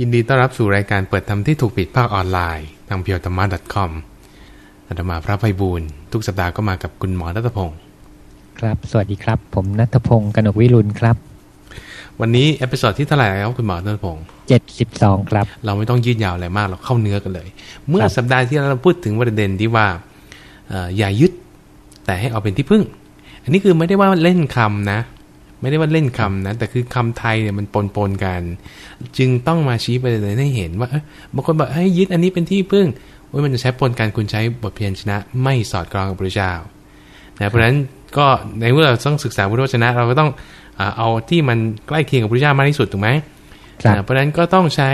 ยินดีต้อนรับสู่รายการเปิดธรรมที่ถูกปิดภาคออนไลน์ ทางเพียวธรรมะ .com อาตมาพระไพบูลย์ทุกสัปดาห์ก็มากับคุณหมอรัตพงศ์ครับ สวัสดีครับ ผมนัทพงศ์กนกวิรุณครับ วันนี้ episode ที่เท่าไหร่แล้วคุณหมอรัตพงศ์เจ็ดสิบสองครับ เราไม่ต้องยืดยาวอะไรมากเราเข้าเนื้อกันเลย เมื่อครับสัปดาห์ที่แล้วเราพูดถึงประเด็นที่ว่าเอ่ออย่ายึดแต่ให้เอาเป็นที่พึ่ง อันนี้คือไม่ได้ว่าเล่นคำนะ ไม่ได้ว่าเล่นคำนะ แต่คือคำไทยเนี่ยมันปนปนๆกัน จึงต้องมาชี้ประเด็นให้เห็นว่าเอ้ยบางคนบอกให้ยึดอันนี้เป็นที่พึ่งโอ้ยมันจะใช้ปนกันคุณใช้บทเพียรชนะ ไม่สอดคล้องกับพระเจ้านะเพราะฉะนั้นก็ในเมื่อเราต้องศึกษาพุทธวจนะ เราก็ต้องอ่าเอาที่มันใกล้เคียงกับพระเจ้ามากที่สุดถูกไหมครับนะเพราะฉะนั้นก็ต้องใช้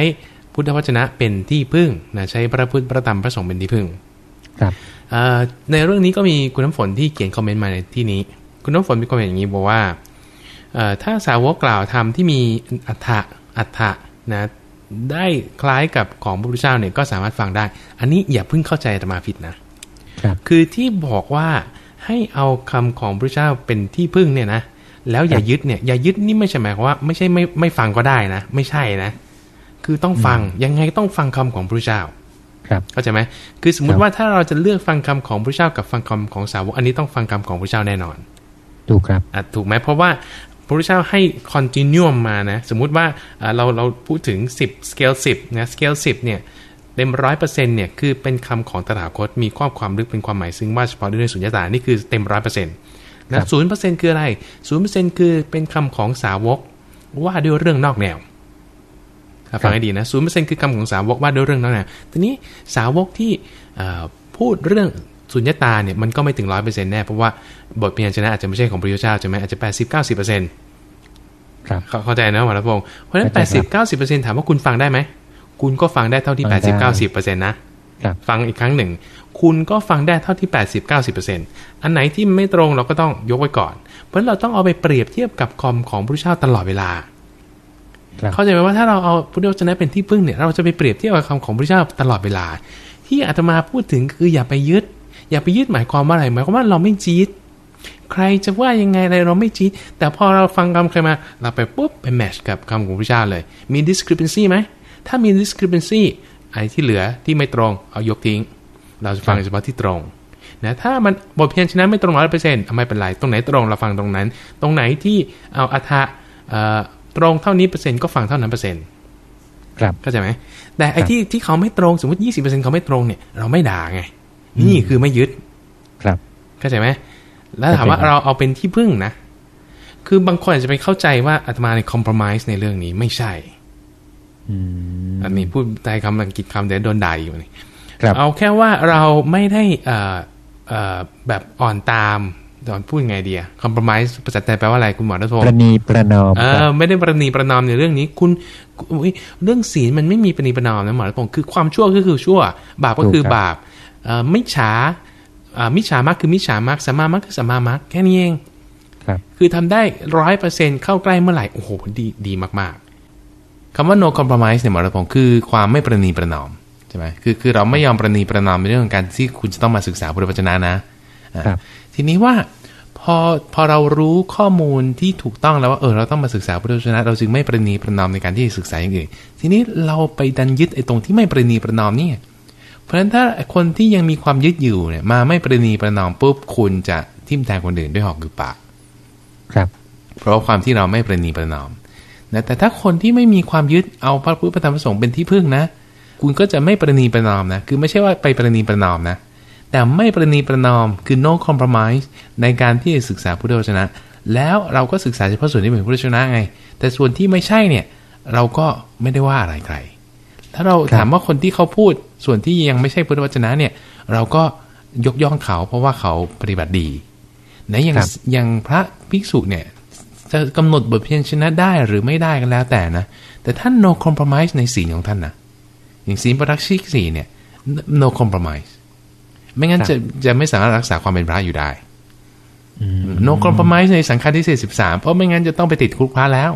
พุทธวจนะเป็นที่พึ่งนะใช้พระพุทธพระธรรมพระสงฆ์เป็นที่พึ่งครับเอ่อในเรื่องนี้ก็มีคุณน้ำฝนที่เขียนคอมเมนต์มาในที่นี้ คุณน้ำฝนมีคอมเมนต์อย่างนี้บอกว่าเอ่อ ถ้าสาวกกล่าวธรรมที่มีอัฏฐะอัฏฐะนะได้คล้ายกับของพระพุทธเจ้าเนี่ยก็สามารถฟังได้ อันนี้อย่าเพิ่งเข้าใจอาตมาผิดนะครับคือที่บอกว่าให้เอาคำของพระเจ้าเป็นที่พึ่งเนี่ยนะแล้วอย่ายึดเนี่ยอย่ายึดนี่ไม่ใช่หมายความว่าไม่ใช่ไม่ไม่ฟังก็ได้นะ ไม่ใช่นะ คือต้องฟังยังไงก็ต้องฟังคำของพระเจ้า ครับเข้าใจไหมคือสมมครัติบว่าถ้าเราจะเลือกฟังคำของพระเจ้ากับฟังคำของสาวกอันนี้ต้องฟังคำของพระเจ้าแน่นอนถูกครับอะถูกไหมเพราะว่าพ ระพุทธเจ้าให้ continuum มานะ สมมุติว่าอ่าเราเราพูดถึง 10 scale 10 นะ scale 10 เนี่ยเต็มร้อยเปอร์เซ็นต์เนี่ยคือเป็นคำของตถาคตมีข้อความลึกเป็นความหมายซึ่งว่าเฉพาะด้วยสุญญตานี่คือเต็มร้อยเปอร์เซ็นต์ครันะบศูนย์เปอร์เซ็นต์คืออะไรศูนย์เปอร์เซ็นต์คือเป็นคำของสาวกว่าด้วยเรื่องนอกแนวอะฟังให้ดีนะศูนย์เปอร์เซ็นต์คือคำของสาวกว่าด้วยเรื่องนอกแนวทีนี้สาวกที่เอ่อพูดเรื่อง สุญญตาเนี่ยมันก็ไม่ถึงร้อยเปอร์เซ็นต์แน่ เพราะว่าบทพยัญชนะอาจจะไม่ใช่ของพระพุทธเจ้าใช่ไหมอาจจะแปดสิบเก้าสิบเปอร์เซ็นต์ครับเข้าเข้าใจนะหมอรัตพงศ์เพราะฉะนั้นเข้าใจครับ80 90เปอร์เซ็นต์ถามว่าคุณฟังได้ไหมคุณก็ฟังได้เท่าที่ฟังได้80 90เปอร์เซ็นต์นะครับฟังอีกครั้งหนึ่ง คุณก็ฟังได้เท่าที่ 80 90เปอร์เซ็นต์อันไหนที่ไม่ตรงเราก็ต้องยกไว้ก่อน เพราะฉะนั้นเราต้องเอาไปเปรียบเทียบกับคำของพระพุทธเจ้าตลอดเวลาครับเข้าใจไหมว่าถ้าเราเอาพุทธวจนะเป็นที่พึ่งเนี่ย เราจะไปเปรียบเทียบกับคำของพระพุทธเจ้าตลอดเวลา ที่อาตมาพูดถึงคืออย่าไปยึด อย่าไปยึดหมายความว่าอะไรหมายความว่าเราไม่จีดใครจะว่ายังไงอะไรเราไม่จีดแต่พอเราฟังคำใครมาเราไปปุ๊บไปแมชกับคำของพระเจ้าเลย มี discrepancy ไหมถ้ามี discrepancy ไอ้ที่เหลือที่ไม่ตรงเอายกทิ้ง เราจะฟังเฉพาะที่ตรงนะถ้ามันบทเพียนชนะไม่ตรงร้อยเปอร์เซ็นต์ไม่เป็นไรตรงไหนตรงเราฟังตรงนั้น ตรงไหนที่เอาอัฐะเอ่อตรงเท่านี้เปอร์เซ็นต์ก็ฟังเท่านั้นเปอร์เซ็นต์ครับเข้าใจไหมแต่ไอ้ครับที่ที่เขาไม่ตรงสมมติยี่สิบเปอร์เซ็นต์เขาไม่ตรงเนี่ยเราไม่ด่าไง นี่คือไม่ยึด ครับเข้าใจไหมแล้วถามว่าเข้าใจครับเราเอาเป็นที่พึ่งนะ คือบางคนอาจจะไปเข้าใจว่าอาตมาในคอม p r o m i s e ในเรื่องนี้ไม่ใช่อืมอันนี้พูดใจคำอังกฤษคำเดี๋ยวโดนด่าอยู่นี่ครับเอาแค่ว่าเราไม่ได้เอ่อเอ่อแบบอ่อนตามตอนพูดไงดีอะคอม p r o m i s e ภาษาไทยแปลว่าอะไรคุณหมอรัตพงประศ์นีประนอมเอคอรับไม่ได้ประนีประนอมในเรื่องนี้ คุณอุ๊ยเรื่องศีลมันไม่มีประนีประนอมนะหมอรัตพงศ์คือความชั่วก็คือชั่ว บาปก็คือบาปเอ่อ มิจฉาอ่ามิจฉามากคือมิจฉามากสัมมามักคือสัมมามักแค่นี้เองครับคือทำได้ร้อยเปอร์เซ็นเข้าใกล้เมื่อไหร่ โอ้โห ดีดีมากๆคำว่า no compromise เนี่ยหมอรัตพงศ์คือความไม่ประนีประนอมใช่ไหมคือคือเราไม่ยอมประนีประนอมในเรื่องของการที่คุณจะต้องมาศึกษาพุทธวจนะนะอะครับทีนี้ว่าพอพอเรารู้ข้อมูลที่ถูกต้องแล้วว่าเออเราต้องมาศึกษาพุทธวจนะ เราจึงไม่ประนีประนอมในการที่จะศึกษาอย่างอื่นทีนี้เราไปดันยึดไอ้ตรงที่ไม่ประนีประนอมเนี่ย เพราะฉะนั้นถ้าคนที่ยังมีความยึดอยู่เนี่ย มาไม่ประนีประนอมปุ๊บคุณจะทิ่มแทงคนอื่นด้วยหอกคือปาก ครับ เพราะว่าความที่เราไม่ประนีประนอมนะแต่ถ้าคนที่ไม่มีความยึดเอาพระพุทธพระธรรมพระสงฆ์เป็นที่พึ่งนะ คุณก็จะไม่ประนีประนอมนะ คือไม่ใช่ว่าไปประนีประนอมนะ แต่ไม่ประนีประนอมคือ no compromise ในการที่จะศึกษาพุทธวจนะ แล้วเราก็ศึกษาเฉพาะส่วนที่เป็นพุทธวจนะไง แต่ส่วนที่ไม่ใช่เนี่ย เราก็ไม่ได้ว่าอะไรใคร ถ้าเราครับถามว่าคนที่เขาพูด ส่วนที่ยังไม่ใช่พุทธวจนะเนี่ย เราก็ยกย่องเขาเพราะว่าเขาปฏิบัติดีนะอย่างครับอย่างพระภิกษุเนี่ยจะกำหนดบทเพียงชนะได้หรือไม่ได้กันแล้วแต่นะ แต่ท่าน no compromise ในศีลของท่านนะอย่างศีลปรักชิกสี่เนี่ย no compromise ไม่งั้นครับจะจะไม่สามารถรักษาความเป็นพระอยู่ได้อืม no compromise ในสังฆาทิเศษสิบสามเพราะไม่งั้นจะต้องไปติดคุกพระแล้ว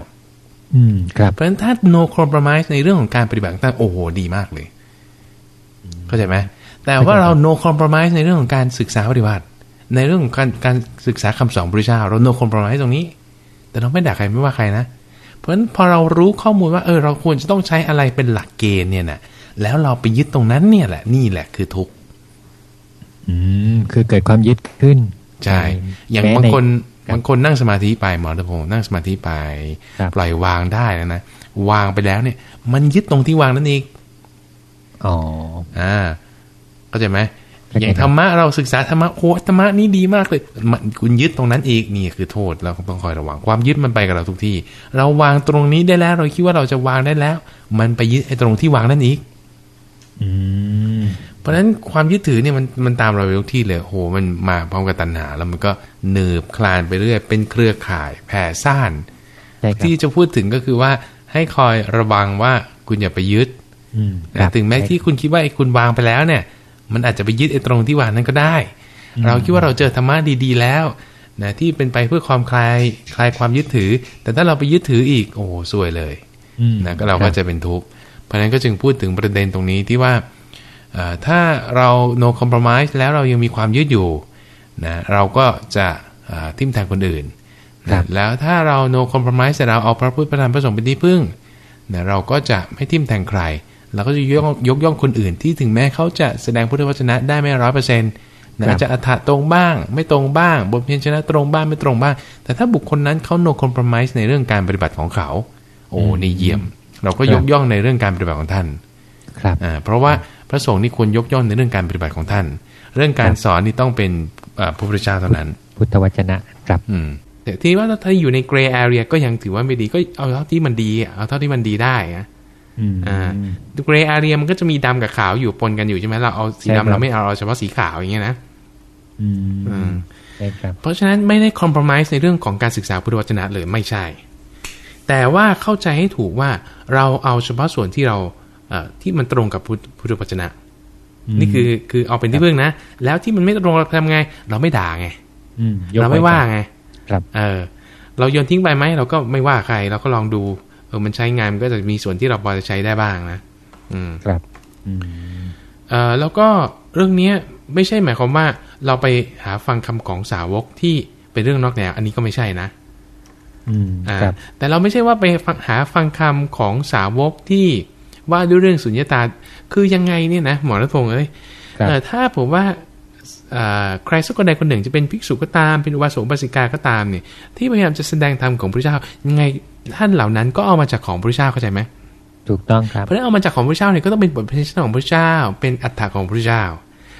อืมครับเพราะฉะนั้นถ้า no compromise ในเรื่องของการปฏิบัติของท่านโอ้โหดีมากเลย เข้าใจไหมแต่ว่าเรา no compromise ในเรื่องของการศึกษาปฏิบัติ ในเรื่องของการการศึกษาคำสอนพระพุทธเจ้าเรา no compromise ตรงนี้ แต่เราไม่ด่าใครไม่ว่าใครนะราะฉะนั้นพอเรารู้ข้อมูลว่าเออเราควรจะต้องใช้อะไรเป็นหลักเกณฑ์เนี่ยนะแล้วเราไปยึดตรงนั้นเนี่ยแหละนี่แหละคือทุกข์อืมคือเกิดความยึดขึ้นใช่อย่างแม้บางคนครับบางคนนั่งสมาธิไปหมอตะพงศ์นั่งสมาธิไปครับปล่อยวางได้นะนะวางไปแล้วเนี่ย มันยึดตรงที่วางนั่นเอง อ๋ออ่าเข้าใจไหมเข้าใจอย่างครัธรบรมะเราศึกษาธรรมะโอ้ธรรมะนี่ดีมากเลยมันคุณยึดตรงนั้นอีกนี่คือโทษเราต้องคอยระวังความยึดมันไปกับเราทุกที่ เราวางตรงนี้ได้แล้ว เราคิดว่าเราจะวางได้แล้ว มันไปยึดไอ้ตรงที่วางนั่นอีก อืมเพราะฉะนั้นความยึดถือเนี่ยมันมันตามเราไปทุกที่เลยโอ้โหมันมาพร้อมกับตัณหา แล้วมันก็หนืบคลานไปเรื่อย เป็นเครือข่ายแผ่ซ่านใช่ครับที่จะพูดถึงก็คือว่าให้คอยระวังว่าคุณอย่าไปยึดอืมนะ ถึงแม้ที่คุณคิดว่าไอ้คุณวางไปแล้วเนี่ย มันอาจจะไปยึดไอ้ตรงที่วางนั้นก็ได้ เราคิดว่าเราเจอธรรมะดี ๆ แล้วนะที่เป็นไปเพื่อความคลายคลายความยึดถือ แต่ถ้าเราไปยึดถืออีกโอ้โหซวยเลยอืมนะก็เราคก็บจะเป็นทุกข์เพราะฉะนั้นก็จึงพูดถึงประเด็นตรงนี้ที่ว่าเอ่อถ้าเรา no compromise แล้วเรายังมีความยึดอยู่นะเราก็จะเอ่อทิ่มแทงคนอื่นครันะบแล้วถ้าเรา no compromise แต่เราเอาพระพุทธพระธรรมพระสงฆ์เป็นที่พึ่งนะเราก็จะไม่ทิ่มแทงใคร เราก็จะยกย่องยกย่องคนอื่นที่ถึงแม้เขาจะแสดงพุทธวจนะได้ไม่ร้อยเปอร์เซ็นต์นะอาจจะอัฏฐะตรงบ้าง ไม่ตรงบ้างบทเพียนชนะตรงบ้างไม่ตรงบ้าง แต่ถ้าบุคคลนั้นเขา no compromise ในเรื่องการปฏิบัติของเขา โอ้นี่เยี่ยม เราก็ยกย่องในเรื่องการปฏิบัติของท่าน ครับอ่าเพราะว่าพระสงฆ์นี่ควรยกย่องในเรื่องการปฏิบัติของท่าน เรื่องการครับสอนนี่ต้องเป็นอ่าพระพุทธเจ้าเท่านั้น พุทธวจนะครับ อืมแต่ทีนี้ว่าถ้าอยู่ใน gray area ก็ยังถือว่าไม่ดีก็เอาเท่าที่มันดีอะเอาเท่าที่มันดีได้นะ อืมอ่า gray area มันก็จะมีดำกับขาวอยู่ปนกันอยู่ใช่ไหมเราเอาสีใช่ครับดำเราไม่เอาเอาเฉพาะสีขาวอย่างเงี้ยนะอือืมมใช่ครับเพราะฉะนั้นไม่ได้ compromise ในเรื่องของการศึกษาพุทธวจนะเลยไม่ใช่ แต่ว่าเข้าใจให้ถูกว่าเราเอาเฉพาะส่วนที่เราเอ่อที่มันตรงกับพุทธพุทธวจนะ นี่คือคือเอาเป็นที่พึ่งนะ แล้วที่มันไม่ตรงเราทำไง เราไม่ด่าไงอืมยกเราไม่ว้ว่าก่อนไง ครับ เออ เราโยนทิ้งไปไหมเราก็ไม่ว่าใคร เราก็ลองดู เออมันใช้งานมันก็จะมีส่วนที่เราพอจะใช้ได้บ้างนะ อืมครับอืมเอ่อแล้วก็เรื่องเนี้ยไม่ใช่หมายความว่าเราไปหาฟังคำของสาวกที่เป็นเรื่องนอกแนว อันนี้ก็ไม่ใช่นะอืมอ่าครับแต่เราไม่ใช่ว่าไปฟังหาฟังคำของสาวกที่ว่าด้วยเรื่องสุญญตา คือยังไงเนี่ยนะหมอรัตพงศ์เอ้ยครับเอ่อถ้าผมว่าเอ่อใครสักคนใดคนหนึ่งจะเป็นภิกษุก็ตาม เป็นอุบาสกอุบาสิกาก็ตามเนี่ยที่พยายามจะแสดงธรรมของพระเจ้ายังไง ท่านเหล่านั้นก็เอามาจากของพระเจ้าเข้าใจไหมถูกต้องครับเพราะฉะนั้นเอามาจากของพระเจ้าเนี่ยก็ต้องเป็นบทเพลงของพระเจ้า เป็นอัฏฐะของพระเจ้า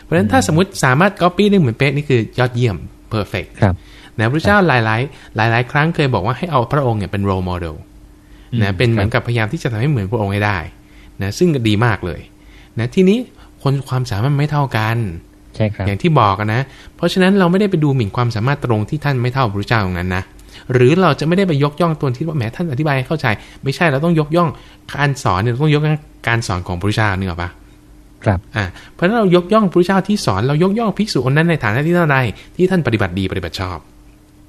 เพราะฉะนั้นถ้าสมมติสามารถ copy ได้เหมือนเป๊ะนี่คือยอดเยี่ยม perfect ครับนะพระเจ้าหลาย ๆ หลาย ๆ ครั้งเคยบอกว่าให้เอาพระองค์เนี่ยเป็น role model อืมนะเป็นเหมือนกับพยายามที่จะทำให้เหมือนพระองค์ให้ได้นะซึ่งก็ดีมากเลยนะทีนี้คนความสามารถไม่เท่ากันใช่ครับอย่างที่บอกอะนะ เพราะฉะนั้นเราไม่ได้ไปดูหมิ่นความสามารถตรงที่ท่านไม่เท่าพระเจ้าตรงนั้นนะ หรือเราจะไม่ได้ไปยกย่องตัวที่ว่าแหมท่านอธิบายให้เข้าใจ ไม่ใช่เราต้องยกย่องการสอนเนี่ยเราต้องยกย่องการสอนของพระเจ้านี่หรอกปะครับอ่าเพราะฉะนั้นเรายกย่องพระเจ้าที่สอนเรายกย่องภิกษุองค์นั้นในฐานะที่เท่าไรที่ท่านปฏิบัติดีปฏิบัติชอบ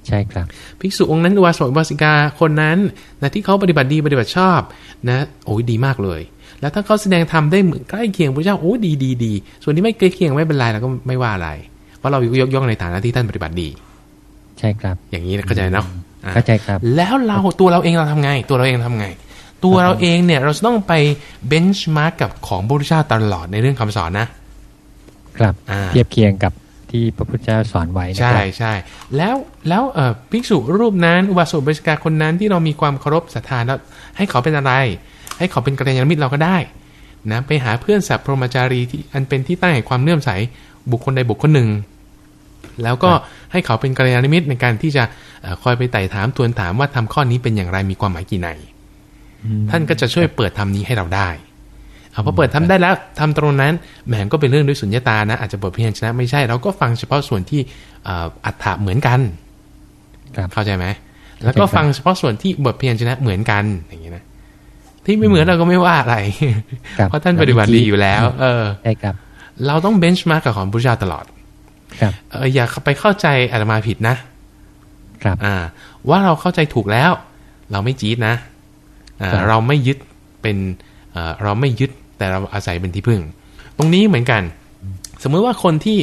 ใช่ครับภิกษุองค์นั้นอุบาสกอุบาสิกาคนนั้นนะที่เขาปฏิบัติดีปฏิบัติชอบนะโอ้ยดีมากเลย แล้วถ้าเขาแสดงธรรมได้เหมือนใกล้เคียงพระเจ้าโอ้ยดีดีดีส่วนที่ไม่ใกล้เคียงไม่เป็นไรเราก็ไม่ว่าอะไร เพราะเรายกย่องในฐานะที่ท่านปฏิบัติดี ใช่ครับ อย่างนี้นะเข้าใจเนาะอะเข้าใจครับ แล้วเราตัวเราเองเราทำไง ตัวเราเองทำไง ตัวเราเองเนี่ยเราจะต้องไปเบนช์มาร์กกับของพระพุทธเจ้าตลอดในเรื่องคำสอนนะ ครับอ่าเทียบเคียงกับที่พระพุทธเจ้าสอนไว้นะใช่ครับใช่แล้วแล้วเอ่อภิกษุรูปนั้นอุบาสกอุบาสิกาคนนั้นที่เรามีความเคารพศรัทธาแล้วให้เขาเป็นอะไร ให้เขาเป็นกัลยาณมิตรเราก็ได้นะไปหาเพื่อนสัพพรหมจารีที่อันเป็นที่ตั้งแห่งความเลื่อมใสบุคคลใดบุคคลหนึ่ง แล้วก็ให้เขาเป็นกัลยาณมิตรในการที่จะเอ่อคอยไปไต่ถามทวนถามว่าทำข้อนี้เป็นอย่างไรมีความหมายกี่ในอืมท่านก็จะช่วยเปิดทำนี้ให้เราได้เอาพอเปิดทำได้แล้วทำตรงนั้นแหมก็เป็นเรื่องด้วยสุญญตานะอาจจะบทเพียนชนะไม่ใช่เราก็ฟังเฉพาะส่วนที่เอ่ออัฏฐะเหมือนกันครับเข้าใจไหมแล้วก็เข้าใจครับฟังเฉพาะส่วนที่บทเพียนชนะเหมือนกันอย่างนี้นะที่ไม่เหมือนเราก็ไม่ว่าอะไรครับเพราะท่านปฏิบัติดีอยู่แล้ว เออใช่ครับ เราต้องเบนช์มาร์กกับของพระพุทธเจ้าตลอดครับ เอออย่าไปเข้าใจอาตมาผิดนะ ครับ อ่า ว่าเราเข้าใจถูกแล้ว เราไม่จี๊ดนะอ่าครับเราไม่ยึดเป็นเอ่อเราไม่ยึดแต่เราอาศัยเป็นที่พึ่ง ตรงนี้เหมือนกัน สมมุติว่าคนที่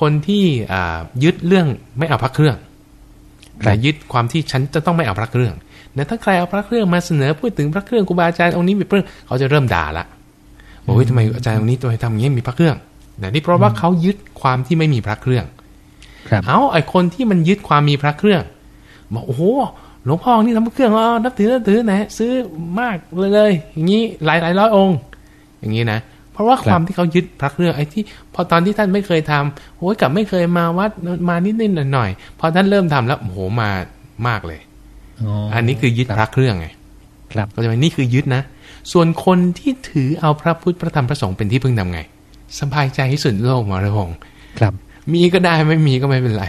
คนที่อ่ายึดเรื่องไม่เอาพักเครื่องครับแต่ยึดความที่ฉันจะต้องไม่เอาพระเครื่องนะถ้าใครเอาพระเครื่องมาเสนอพูดถึงพระเครื่องครูบาอาจารย์องค์นี้มีพระเครื่องเขาจะเริ่มด่าละโอ้ยทำไมอาจารย์องค์นี้ทำไมทำอย่างนี้มีพระเครื่อง นะนี่เพราะว่าเขายึดความที่ไม่มีพระเครื่องครับเอาไอ้คนที่มันยึดความมีพระเครื่องบอกโอ้โหหลวงพ่อนี่ทำพระเครื่องอ๋อนับถือนับถือนะซื้อมากเลยเลย อย่างนี้หลายหลายร้อยองค์ อย่างนี้นะเพราะว่าครับความที่เขายึดพระเครื่องไอ้ที่ พอตอนที่ท่านไม่เคยทำโอ้ยกลับไม่เคยมาวัดมานิดนิดหน่อยหน่อยๆพอท่านเริ่มทำแล้วโอ้โหมามากเลยอันนี้คือยึดพระเครื่องไงครับก็จะเป็นนี่คือยึดนะ ส่วนคนที่ถือเอาพระพุทธพระธรรมพระสงฆ์เป็นที่พึ่งทำไง สบายใจที่สุดในโลกหมอระพงษ์ครับ มีก็ได้ไม่มีก็ไม่เป็นไร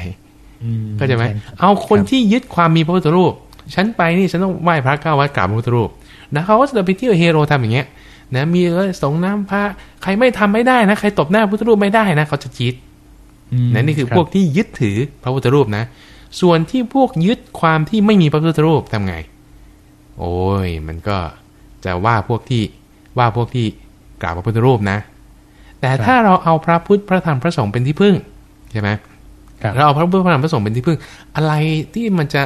อืเข้าใจไหมช่ครับเอาคนครับที่ยึดความมีพระพุทธรูป ฉันไปนี่ฉันต้องไหว้พระเก้าวัดกราบพระพุทธรูปนะเขาก็จะไปเที่ยวเฮโรทำอย่างเงี้ยนะมีเออสงน้ำพระใครไม่ทำไม่ได้นะ ใครตบหน้าพระพุทธรูปไม่ได้นะเขาจะจิตมนะนี่คือรับพวกที่ยึดถือพระพุทธรูปนะ ส่วนที่พวกยึดความที่ไม่มีพระพุทธรูปทำไง โอ้ย มันก็จะว่าพวกที่ว่าพวกที่กราบพระพุทธรูปนะ แต่ถ้าเราเอาพระพุทธพระธรรมพระสงฆ์เป็นที่พึ่งใช่ไหมครับเราเอาพระพุทธพระธรรมพระสงฆ์เป็นที่พึ่ง อะไรที่มันจะ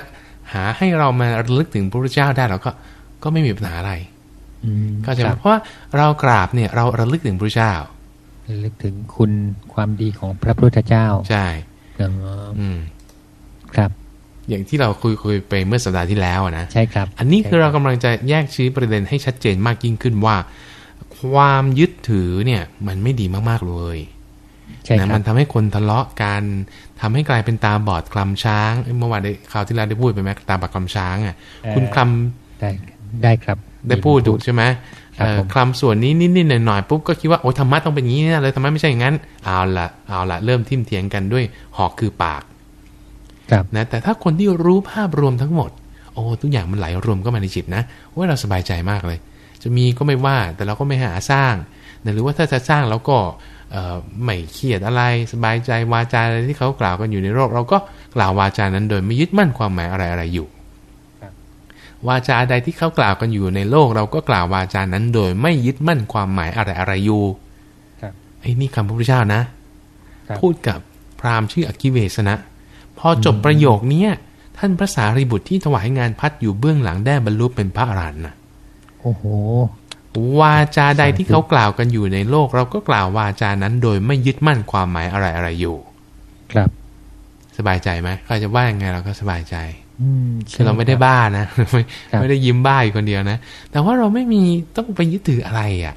หาให้เรามาระลึกถึงพระพุทธเจ้าได้เราก็ก็ไม่มีปัญหาอะไรอืมเข้าใจไหคมรับเพราะว่าเรากราบเนี่ยเราระลึกถึงพระพุทธเจ้าระลึกถึงคุณความดีของพระพุทธเจ้า ใช่อ๋ออืมครับ อย่างที่เราคุยคุยไปเมื่อสัปดาห์ที่แล้วอะนะใช่ครับ อันนี้คือเราใช่กำลังจะแยกชี้ประเด็นให้ชัดเจนมากยิ่งขึ้นว่า ความยึดถือเนี่ยมันไม่ดีมากๆเลยใช่นะครัมับนทำให้คนทะเลาะกันทำให้กลายเป็นตาบอดคลำช้างเอ้ยเมื่อวานได้ข่าวที่แล้วได้พูดไปไหมตาบอดคลำช้างอะเอ่อคุณคลได้ได้ครับำได้พูดถูกใช่ไหมครับเอ่อผมคลำส่วนนี้นิดๆหน่อยๆปุ๊บก็คิดว่าโอ้ยธรรมะต้องเป็นอย่างนี้แน่เลยธรรมะไม่ใช่อย่างนั้นเอาละเอาละเริ่มทิ่มเถียงกันด้วยหอกคือปากครับนะแต่ถ้าคนที่รู้ภาพรวมทั้งหมด โอ้ทุกอย่างมันไหลรวมก็มาในจิตนะว่าเราสบายใจมากเลย จะมีก็ไม่ว่าแต่เราก็ไม่หาสร้างนะหรือว่าถ้าจะสร้างเราก็เอ่อไม่เครียดอะไรสบายใจวาจาอะไรที่เขากล่าวกันอยู่ในโลกเราก็กล่าววาจานั้นโดยไม่ยึดมั่นความหมายอะไรอะไรอยู่ครับวาจาใดที่เขากล่าวกันอยู่ในโลก เราก็กล่าววาจานั้นโดยไม่ยึดมั่นความหมายอะไรอะไรอยู่ครับไอ้นี่คำพระพุทธเจ้านะครับพูดกับพราหมณ์ชื่ออคิเวสนะ พอจบประโยคเนี้ยท่านพระสารีบุตรที่ถวายงานพัดอยู่เบื้องหลังได้บรรลุเป็นพระอรหันต์นะ โอ้โห วาจาใดที่เขากล่าวกันอยู่ในโลก เราก็กล่าววาจานั้นโดยไม่ยึดมั่นความหมายอะไรอะไรอยู่ ครับ สบายใจไหมใครจะว่ายังไงเราก็สบายใจอืมคือเราไม่ได้ใช่ครับบ้านะไม่ครับไม่ได้ยิ้มบ้าอยู่คนเดียวนะแต่ว่าเราไม่มีต้องไปยึดถืออะไรอะ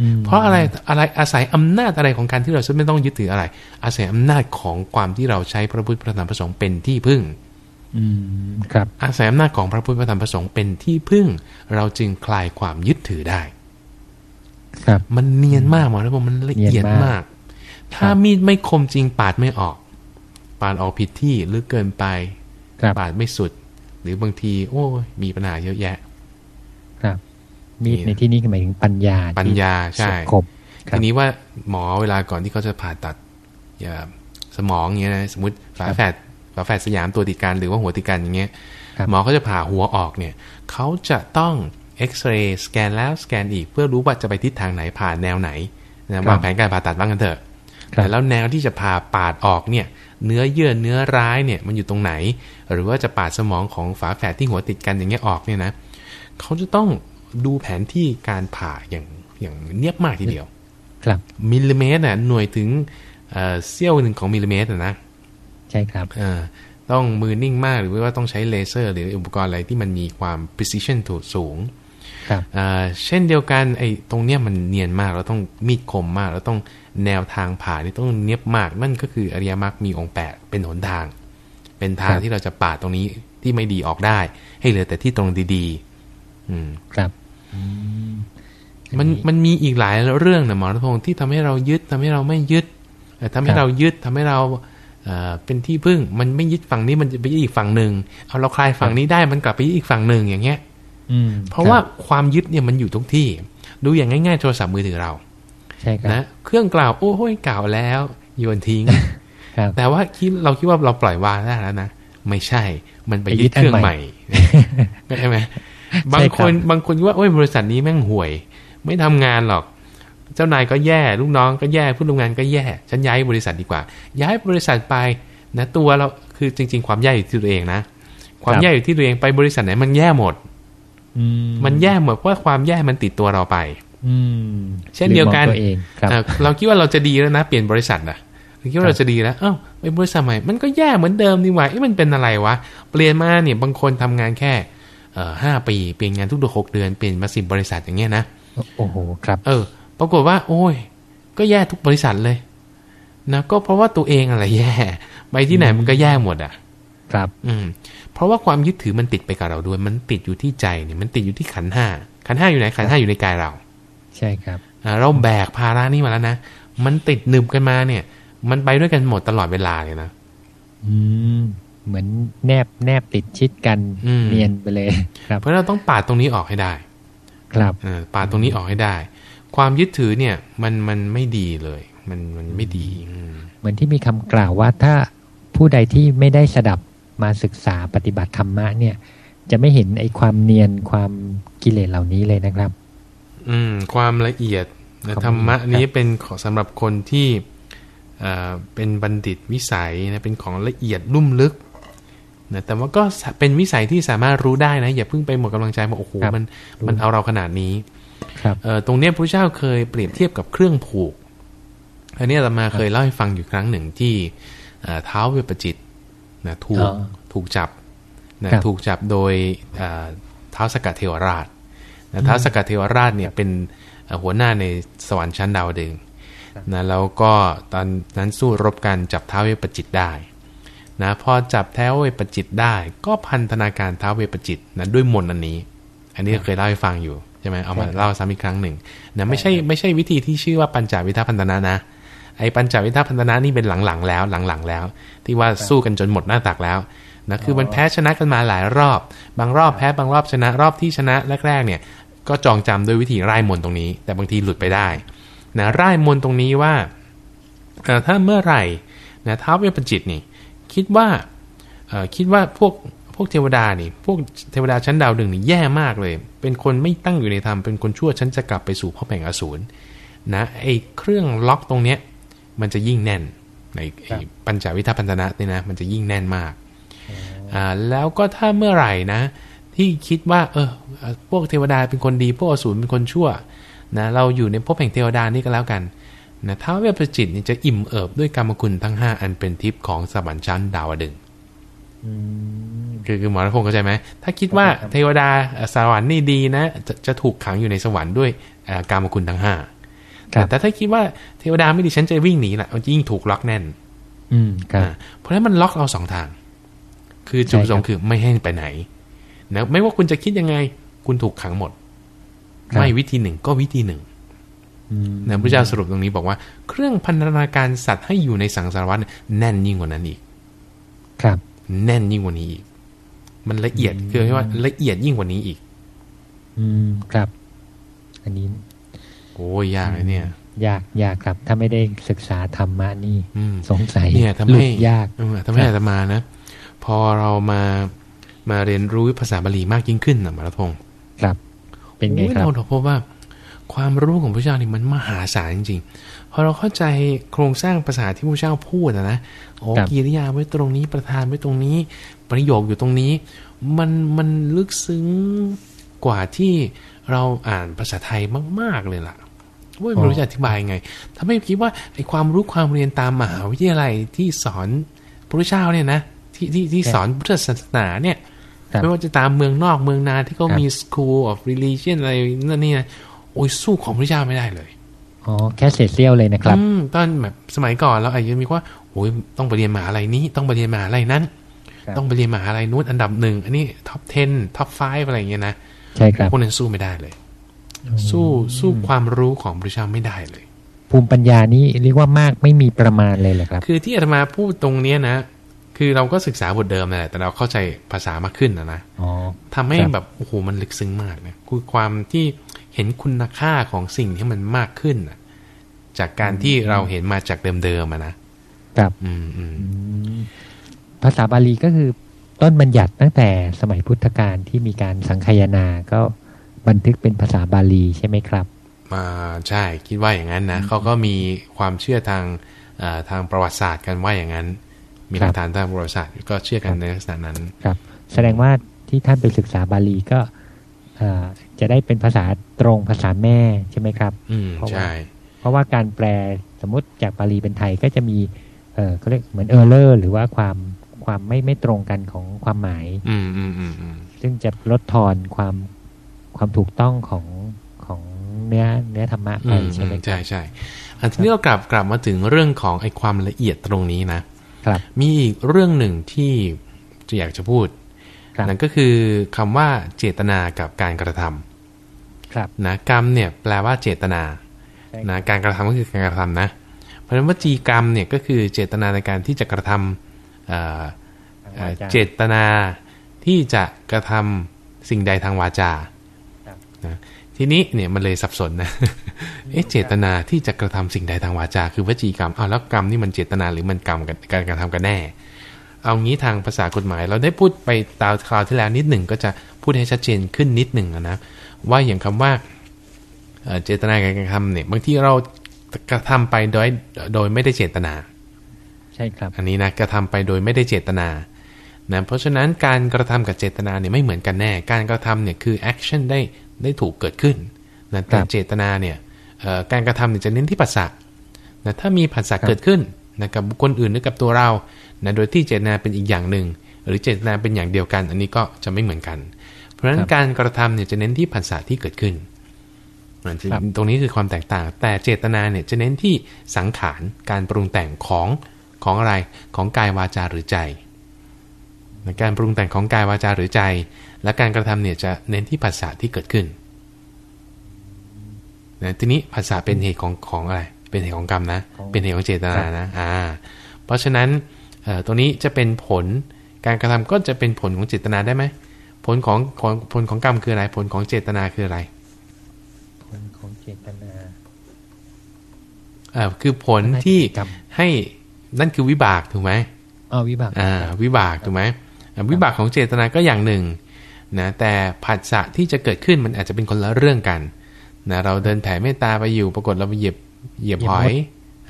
อืมเพราะอะไรอะไรอาศัยอำนาจอะไรของการที่เราจะไม่ต้องยึดถืออะไร อาศัยอำนาจของความที่เราใช้พระพุทธพระธรรมพระสงฆ์เป็นที่พึ่ง อืมครับอาศัยอำนาจของพระพุทธพระธรรมพระสงฆ์เป็นที่พึ่ง เราจึงคลายความยึดถือได้ ครับ มันเนียนมากหมอนะผมมันละเอียดเนียนมามากกถ้ามีดไม่คมจริงปาดไม่ออก ปาดออกผิดที่หรือเกินไปครับปาดไม่สุด หรือบางที โอ้ยมีปัญหาเยอะแยะ ครับ มีดนี่ในที่นี้ก็หมายถึงปัญญา ปัญญาที่ใช่สคมครัทีบนี้ว่าหมอเวลาก่อนที่เขาจะผ่าตัดอย่าสมองอย่างเงี้ยนะสมมติฝาแฝด ฝาแฝดสยามตัวติดกันหรือว่าหัวติดกันอย่างเงี้ยครับหมอเขาจะผ่าหัวออกเนี่ยเขาจะต้องเอ็กซเรย์สแกนแล้วสแกนอีก เพื่อรู้ว่าจะไปทิศทางไหนผ่าแนวไหนนะวางแผนการผ่าตัดบ้างกันเถอะครับแต่แล้วแนวที่จะผ่าปาดออกเนี่ยเนื้อเยื่อเนื้อร้ายเนี่ยมันอยู่ตรงไหน หรือว่าจะปาดสมองของฝาแฝดที่หัวติดกันอย่างเงี้ยออกเนี่ยนะเขาจะต้องดูแผนที่การผ่าอย่างอย่างเนียบมากทีเดียว ครับมิลลิเมตรน่ะหน่วยถึงเอ่อเสี้ยวหนึ่งของมิลลิเมตรน่ะนะ ใช่ครับเออต้องมือนิ่งมากหรือว่าต้องใช้เลเซอร์ หรืออุปกรณ์อะไรที่มันมีความ precision สูงครับเอ่อเช่นเดียวกันไอ้ตรงเนี้ยมันเนียนมากเราต้องมีดคมมากเราต้องแนวทางผ่านี่ต้องเนียบมากนั่นก็คืออริยมรรคมีองค์แปดเป็นหนทาง เป็นทางครับที่เราจะปาดตรงนี้ที่ไม่ดีออกได้ ให้เหลือแต่ที่ตรงดีๆ อืมครับมันมันมีอีกหลายเรื่องนะหมอรัตพงศ์ที่ทำให้เรายึดทำให้เราไม่ยึดเอ่อทำให้ครับเรายึดทำให้เรา เอ่อเป็นที่พึ่งมันไม่ยึดฝั่งนี้มันจะไปยึดอีกฝั่งหนึ่งเอาเราคลายฝั่งนี้ได้มันกลับไปยึดอีกฝั่งหนึ่งอย่างเงี้ยอืมเพราะว่าความยึดเนี่ยมันอยู่ทุกที่ ดูอย่างง่ายๆโทรศัพท์มือถือเราใช่ครับนะเครื่องกล่าวโอ้โหกล่าวแล้วโยนทิ้งครับแต่ว่าคิดเราคิดว่าเราปล่อยวางได้แล้วนะไม่ใช่มันไปไปยึยึดดเครื่องอันใหใหม่ม่ใช่ไหมบางคนบางคนคิดว่าโอ้ยบริษัทนี้แม่งห่วย ไม่ทำงานหรอก เจ้านายก็แย่ลูกน้องก็แย่ผู้ร่วมงานก็แย่ ฉันย้ายบริษัทดีกว่า ย้ายบริษัทไปนะตัวเราคือจริง ๆ ความแย่อยู่ที่ตัวเองนะ ความครับแย่อยู่ที่ตัวเองไปบริษัทไหนมันแย่หมดอืมันแย่หมดเพราะว่าความแย่มันติดตัวเราไป อืมเช่นเดียวกันลืมมองตัวเองครับเอ่อเราคิดว่าเราจะดีแล้วนะ เปลี่ยนบริษัทนะเราคิดว่าเราจะดีแล้วเอ้าไปบริษัทใหม่มันก็แย่เหมือนเดิมนี่หว่าเอ๊ะมันเป็นอะไรวะเปลี่ยนมาเนี่ยบางคนทำงานแค่เอ่อห้าปีเปลี่ยนงานทุกๆหกเดือนเปลี่ยนมาสิบบริษัทอย่างเงี้ยนะโอ้โหครับ เออ ปรากฏว่า โอ้ย ก็แย่ทุกบริษัทเลยนะก็เพราะว่าตัวเองอะไรแย่ไปที่ไหนมันก็แย่หมดอะ ครับ อืม เพราะว่าความยึดถือมันติดไปกับเราด้วย มันติดอยู่ที่ใจเนี่ย มันติดอยู่ที่ขันธ์ห้าขันธ์ห้าอยู่ไหนขันธ์ห้าอยู่ในกายเรา ใช่ครับอ่าเราแบกภาระนี่มาแล้วนะมันติดหนึบกันมาเนี่ย มันไปด้วยกันหมดตลอดเวลาเลยนะอืมเหมือนแนบแนบติดชิดกันอืมเนียนไปเลย ครับ เพราะเราต้องปาดตรงนี้ออกให้ได้ ครับเออปาดตรงนี้ออกให้ได้ ความยึดถือเนี่ยมันมันไม่ดีเลย มันมันไม่ดีอืมเหมือนที่มีคำกล่าวว่าถ้าผู้ใดที่ไม่ได้สดับมาศึกษาปฏิบัติธรรมะเนี่ย จะไม่เห็นไอ้ความเนียนความกิเลสเหล่านี้เลยนะครับ อืม ความละเอียดนะความธรรมะละเอียดนี้เป็นของสำหรับคนที่เอ่อเป็นบัณฑิตวิสัยนะเป็นของละเอียดลุ่มลึกนะแต่ว่าก็เป็นวิสัยที่สามารถรู้ได้นะ อย่าเพิ่งไปหมดกำลังใจว่าโอ้โหมันมันเอาเราขนาดนี้ครับเอ่อ ตรงเนี้ยพระเจ้าเคยเปรียบเทียบกับเครื่องผูก อันเนี้ยอาตมาเคยเล่าให้ฟังอยู่ครั้งหนึ่งที่เอ่อเท้าวเวปจิตนะถูกอ๋อถูกจับนะครับถูกจับโดยเอ่อท้าวสกัดเทวราชนะท้าวสกัดเทวราชเนี่ยเป็นเอ่อหัวหน้าในสวรรค์ชั้นดาวดึงส์นะแล้วก็ตอนนั้นสู้รบกันจับท้าวเวปจิตได้นะพอจับท้าวเวปจิตได้ ก็พันธนาการท้าวเวปจิตนะด้วยมนต์อันนี้ อันนี้เคยเล่าให้ฟังอยู่ใช่ไหมเอามาเล่าซ้ำอีกครั้งหนึ่งนะไม่ใช่ไม่ใช่วิธีที่ชื่อว่าปัญจวิทาพันธนะนะ ไอ้ปัญจวิทาพันธนะนี่เป็นหลังๆแล้วหลังๆแล้ว ที่ว่าสู้กันจนหมดหน้าตักแล้วนะคือมันแพ้ชนะกันมาหลายรอบ บางรอบแพ้บางรอบชนะรอบที่ชนะแรกๆเนี่ย ก็จองจำด้วยวิธีไล่มนต์ตรงนี้ แต่บางทีหลุดไปได้นะไล่มนต์ตรงนี้ว่าเอ่อถ้าเมื่อไหร่นะท้าวเวปจิตนี่ คิดว่าเอ่อคิดว่าพวก พวกเทวดานี่ พวกเทวดาชั้นดาวดึงนี่แย่มากเลย เป็นคนไม่ตั้งอยู่ในธรรม เป็นคนชั่วฉันจะกลับไปสู่พ่อแห่งอสูรนะไอ้เครื่องล็อกตรงเนี้ย มันจะยิ่งแน่นในไอ้ปัญจวิทาพันธนะเนี่ยนะ มันจะยิ่งแน่นมากอ่าแล้วก็ถ้าเมื่อไหร่นะ ที่คิดว่า เออเอ่อพวกเทวดาเป็นคนดี พวกอสูรเป็นคนชั่วนะเราอยู่ในภพแห่งเทวดานี่ก็แล้วกันนะท้าวเวปจิตนี่จะอิ่มเอิบด้วยกรรมคุณทั้ง 5 อันเป็นทิพย์ของสวรรค์ชั้นดาวดึงส์อืม คือคือหมอรัฐพงศ์เข้าใจไหมถ้าคิดว่าเข้าใจครับเทวดาเอ่อสวรรค์นี่ดีนะจะจะถูกขังอยู่ในสวรรค์ด้วยเอ่อกรรมคุณทั้งห้าครับแต่ถ้าคิดว่าเทวดาไม่ดีฉันจะวิ่งหนีละมันจะยิ่งถูกล็อกแน่น อืมครับอ่าเพราะฉะนั้นมันล็อกเราสองทาง คือจุดประสงค์คือไม่ให้ไปไหนนะไม่ว่าคุณจะคิดยังไง คุณถูกขังหมดครับไม่วิธีหนึ่งก็วิธีหนึ่งอืมนะพระเจ้าสรุปตรงนี้บอกว่า เครื่องพันธนาการสัตว์ให้อยู่ในสังสารวัฏแน่นยิ่งกว่านั้นอีก ครับ แน่นยิ่งกว่านี้อีก มันละเอียดคือเรียกว่าละเอียดยิ่งกว่านี้อีก อืมครับ อันนี้ โอ้ยยากเลยเนี่ย ยากยากครับ ถ้าไม่ได้ศึกษาธรรมะนี่อืมสงสัยเนี่ยทำหลุให้ดยากเออทำให้อาตมานะพอเรามามาเรียนรู้ภาษาบาลีมากยิ่งขึ้นนะมารพงศ์ครับ เป็นไงโอ้ยครับเราเราพบว่าความรู้ของพระเจ้านี่มันมหาศาลจริงๆพอเราเข้าใจโครงสร้างภาษาที่พระเจ้าพูดนะนะ โอ้ครับกิริยาไว้ตรงนี้ประธานไว้ตรงนี้ ประโยคอยู่ตรงนี้ มันมันลึกซึ้งกว่าที่เราอ่านภาษาไทยมาก ๆเลยล่ะเว่าไม่รู้จะอธิบายยังไงทำให้คิดว่าไอ้ความรู้ความเรียนตามมหาวิทยาลัยที่สอนพระเจ้าเนี่ยนะที่ที่ที่ครับสอนพุทธศาสนาเนี่ยครับไม่ว่าจะตามเมืองนอกเมืองนาที่เขาครับมี school of religion อะไรนั่นนี่นะโอ้ยสู้ของพระเจ้าไม่ได้เลยอ๋อแค่เศษเสี้ยวเลยนะครับอืมตอนแบบสมัยก่อนเราอาจจะมีว่า โอ้ยต้องไปเรียนมหาอะไรนี้ ต้องไปเรียนมหาอะไรนั้นครับต้องไปเรียนมหาอะไรนู้นอันดับหนึ่งอันนี้ท็อป 10 ท็อป 5 อะไรอย่างเงี้ยนะใช่ครับพวกนั้นสู้ไม่ได้เลย สู้สู้ความรู้ของพระเจ้าไม่ได้เลย ภูมิปัญญานี้เรียกว่ามากไม่มีประมาณเลยเหรอครับ คือที่อาตมาพูดตรงเนี้ยนะคือเราก็ศึกษาบทเดิมนั่นแหละแต่เราเข้าใจภาษามากขึ้นนะนะอ๋อทำให้ครับแบบโอ้โหมันลึกซึ้งมากนะคือความที่เห็นคุณค่าของสิ่งที่มันมากขึ้นน่ะจากการที่เราเห็นมาจากเดิมๆอะนะ ครับอืมอืมอืมภาษาบาลีก็คือต้นบัญญัติตั้งแต่สมัยพุทธกาลที่มีการสังคายนาก็บันทึกเป็นภาษาบาลีใช่ไหมครับมาใช่คิดว่าอย่างนั้นนะเขาก็มีความเชื่อทางเอ่อทางประวัติศาสตร์กันว่าอย่างนั้น มีหลัครักบฐานทางประวัติศาสตร์ก็เชื่อกันในลักษณะนั้นครับ แสดงว่าที่ท่านไปศึกษาบาลีก็เอ่อจะได้เป็นภาษาตรงภาษาแม่ใช่ไหมครับ อืมเพราะว่าใช่ เพราะว่าการแปลสมมติจากบาลีเป็นไทยก็จะมี เออเขาเรียกเหมือนเออร์เลอร์หรือว่าความความไม่ไม่ตรงกันของความหมาย อืมอืมอืมอืมซึ่งจะลดทอนความความถูกต้องของของเนื้อเนื้อธรรมะไปอืมใช่ไหมใช่ใช่อันทีนี้เรากลับกลับมาถึงเรื่องของไอ้ความละเอียดตรงนี้นะครับ มีอีกเรื่องหนึ่งที่จะอยากจะพูดครับนั่นก็คือคำว่าเจตนากับการกระทำครับนะกรรมเนี่ยแปลว่าเจตนาใช่นะการกระทำก็คือการกระทำนะเพ ราะฉะนั้นวจีกรรมเนี่ยก็คือเจตนาในการที่จะกระทำเอ่อเอ่อเจตนาที่จะกระทำสิ่งใดทางวาจาครับนะทีนี้เนี่ยมันเลยสับสนนะ เอ๊ะเจตนาที่จะกระทำสิ่งใดทางวาจา คือวจีกรรมอ้าวแล้วกรรมนี่มันเจตนาหรือมันกรรมกันการกระทำกันแน่ เอางี้ทางภาษากฎหมาย เราได้พูดไปตาวคราวที่แล้วนิดหนึ่งก็จะพูดให้ชัดเจนขึ้นนิดหนึ่งอะนะว่าอย่างคำว่าเอ่อเจตนาการกระทำเนี่ยบางทีเรา กระทำไปโดยโดยไม่ได้เจตนา ใช่ครับ อันนี้นะกระทำไปโดยไม่ได้เจตนานะเพราะฉะนั้นการกระทำกับเจตนาเนี่ยไม่เหมือนกันแน่ การกระทำเนี่ยคือแอคชั่นได้ได้ถูกเกิดขึ้นนะแต่ครับเจตนาเนี่ยเอ่อการกระทำเนี่ยจะเน้นที่ปัสสะนะถ้ามีผัสสะครับเกิดขึ้นนะกับบุคคลอื่นหรือกับตัวเรานะโดยที่เจตนาเป็นอีกอย่างหนึ่ง หรือเจตนาเป็นอย่างเดียวกัน อันนี้ก็จะไม่เหมือนกัน เพราะฉะนั้นการกระทำเนี่ยจะเน้นที่ผัสสะที่เกิดขึ้น นะจะตรงนี้คือความแตกต่าง แต่เจตนาเนี่ยจะเน้นที่สังขารการปรุงแต่งของของอะไรของกายวาจาหรือใจนะการปรุงแต่งของกายวาจาหรือใจ และการกระทำเนี่ยจะเน้นที่ภาษาที่เกิดขึ้นนะทีนี้ภาษาเป็นเหตุของของอะไร เป็นเหตุของกรรมนะของเป็นเหตุของเจตนานะอ่าเพราะฉะนั้นเอ่อตรงนี้จะเป็นผลการกระทำก็จะเป็นผลของเจตนาได้ไหมผลของของผลของกรรมคืออะไร ผลของเจตนาคืออะไรผลของ เจตนาเอ่อคือผลที่กรรมให้นั่นคือวิบากถูกไหมอ๋อวิบากอ่าวิบากถูกไหมอ่าวิบากของเจตนาก็อย่างหนึ่งนะแต่ผัสสะที่จะเกิดขึ้นมันอาจจะเป็นคนละเรื่องกันนะเราเดินแผ่เมตตาไปอยู่ปรากฏเราไปเหยียบเหยียบหอย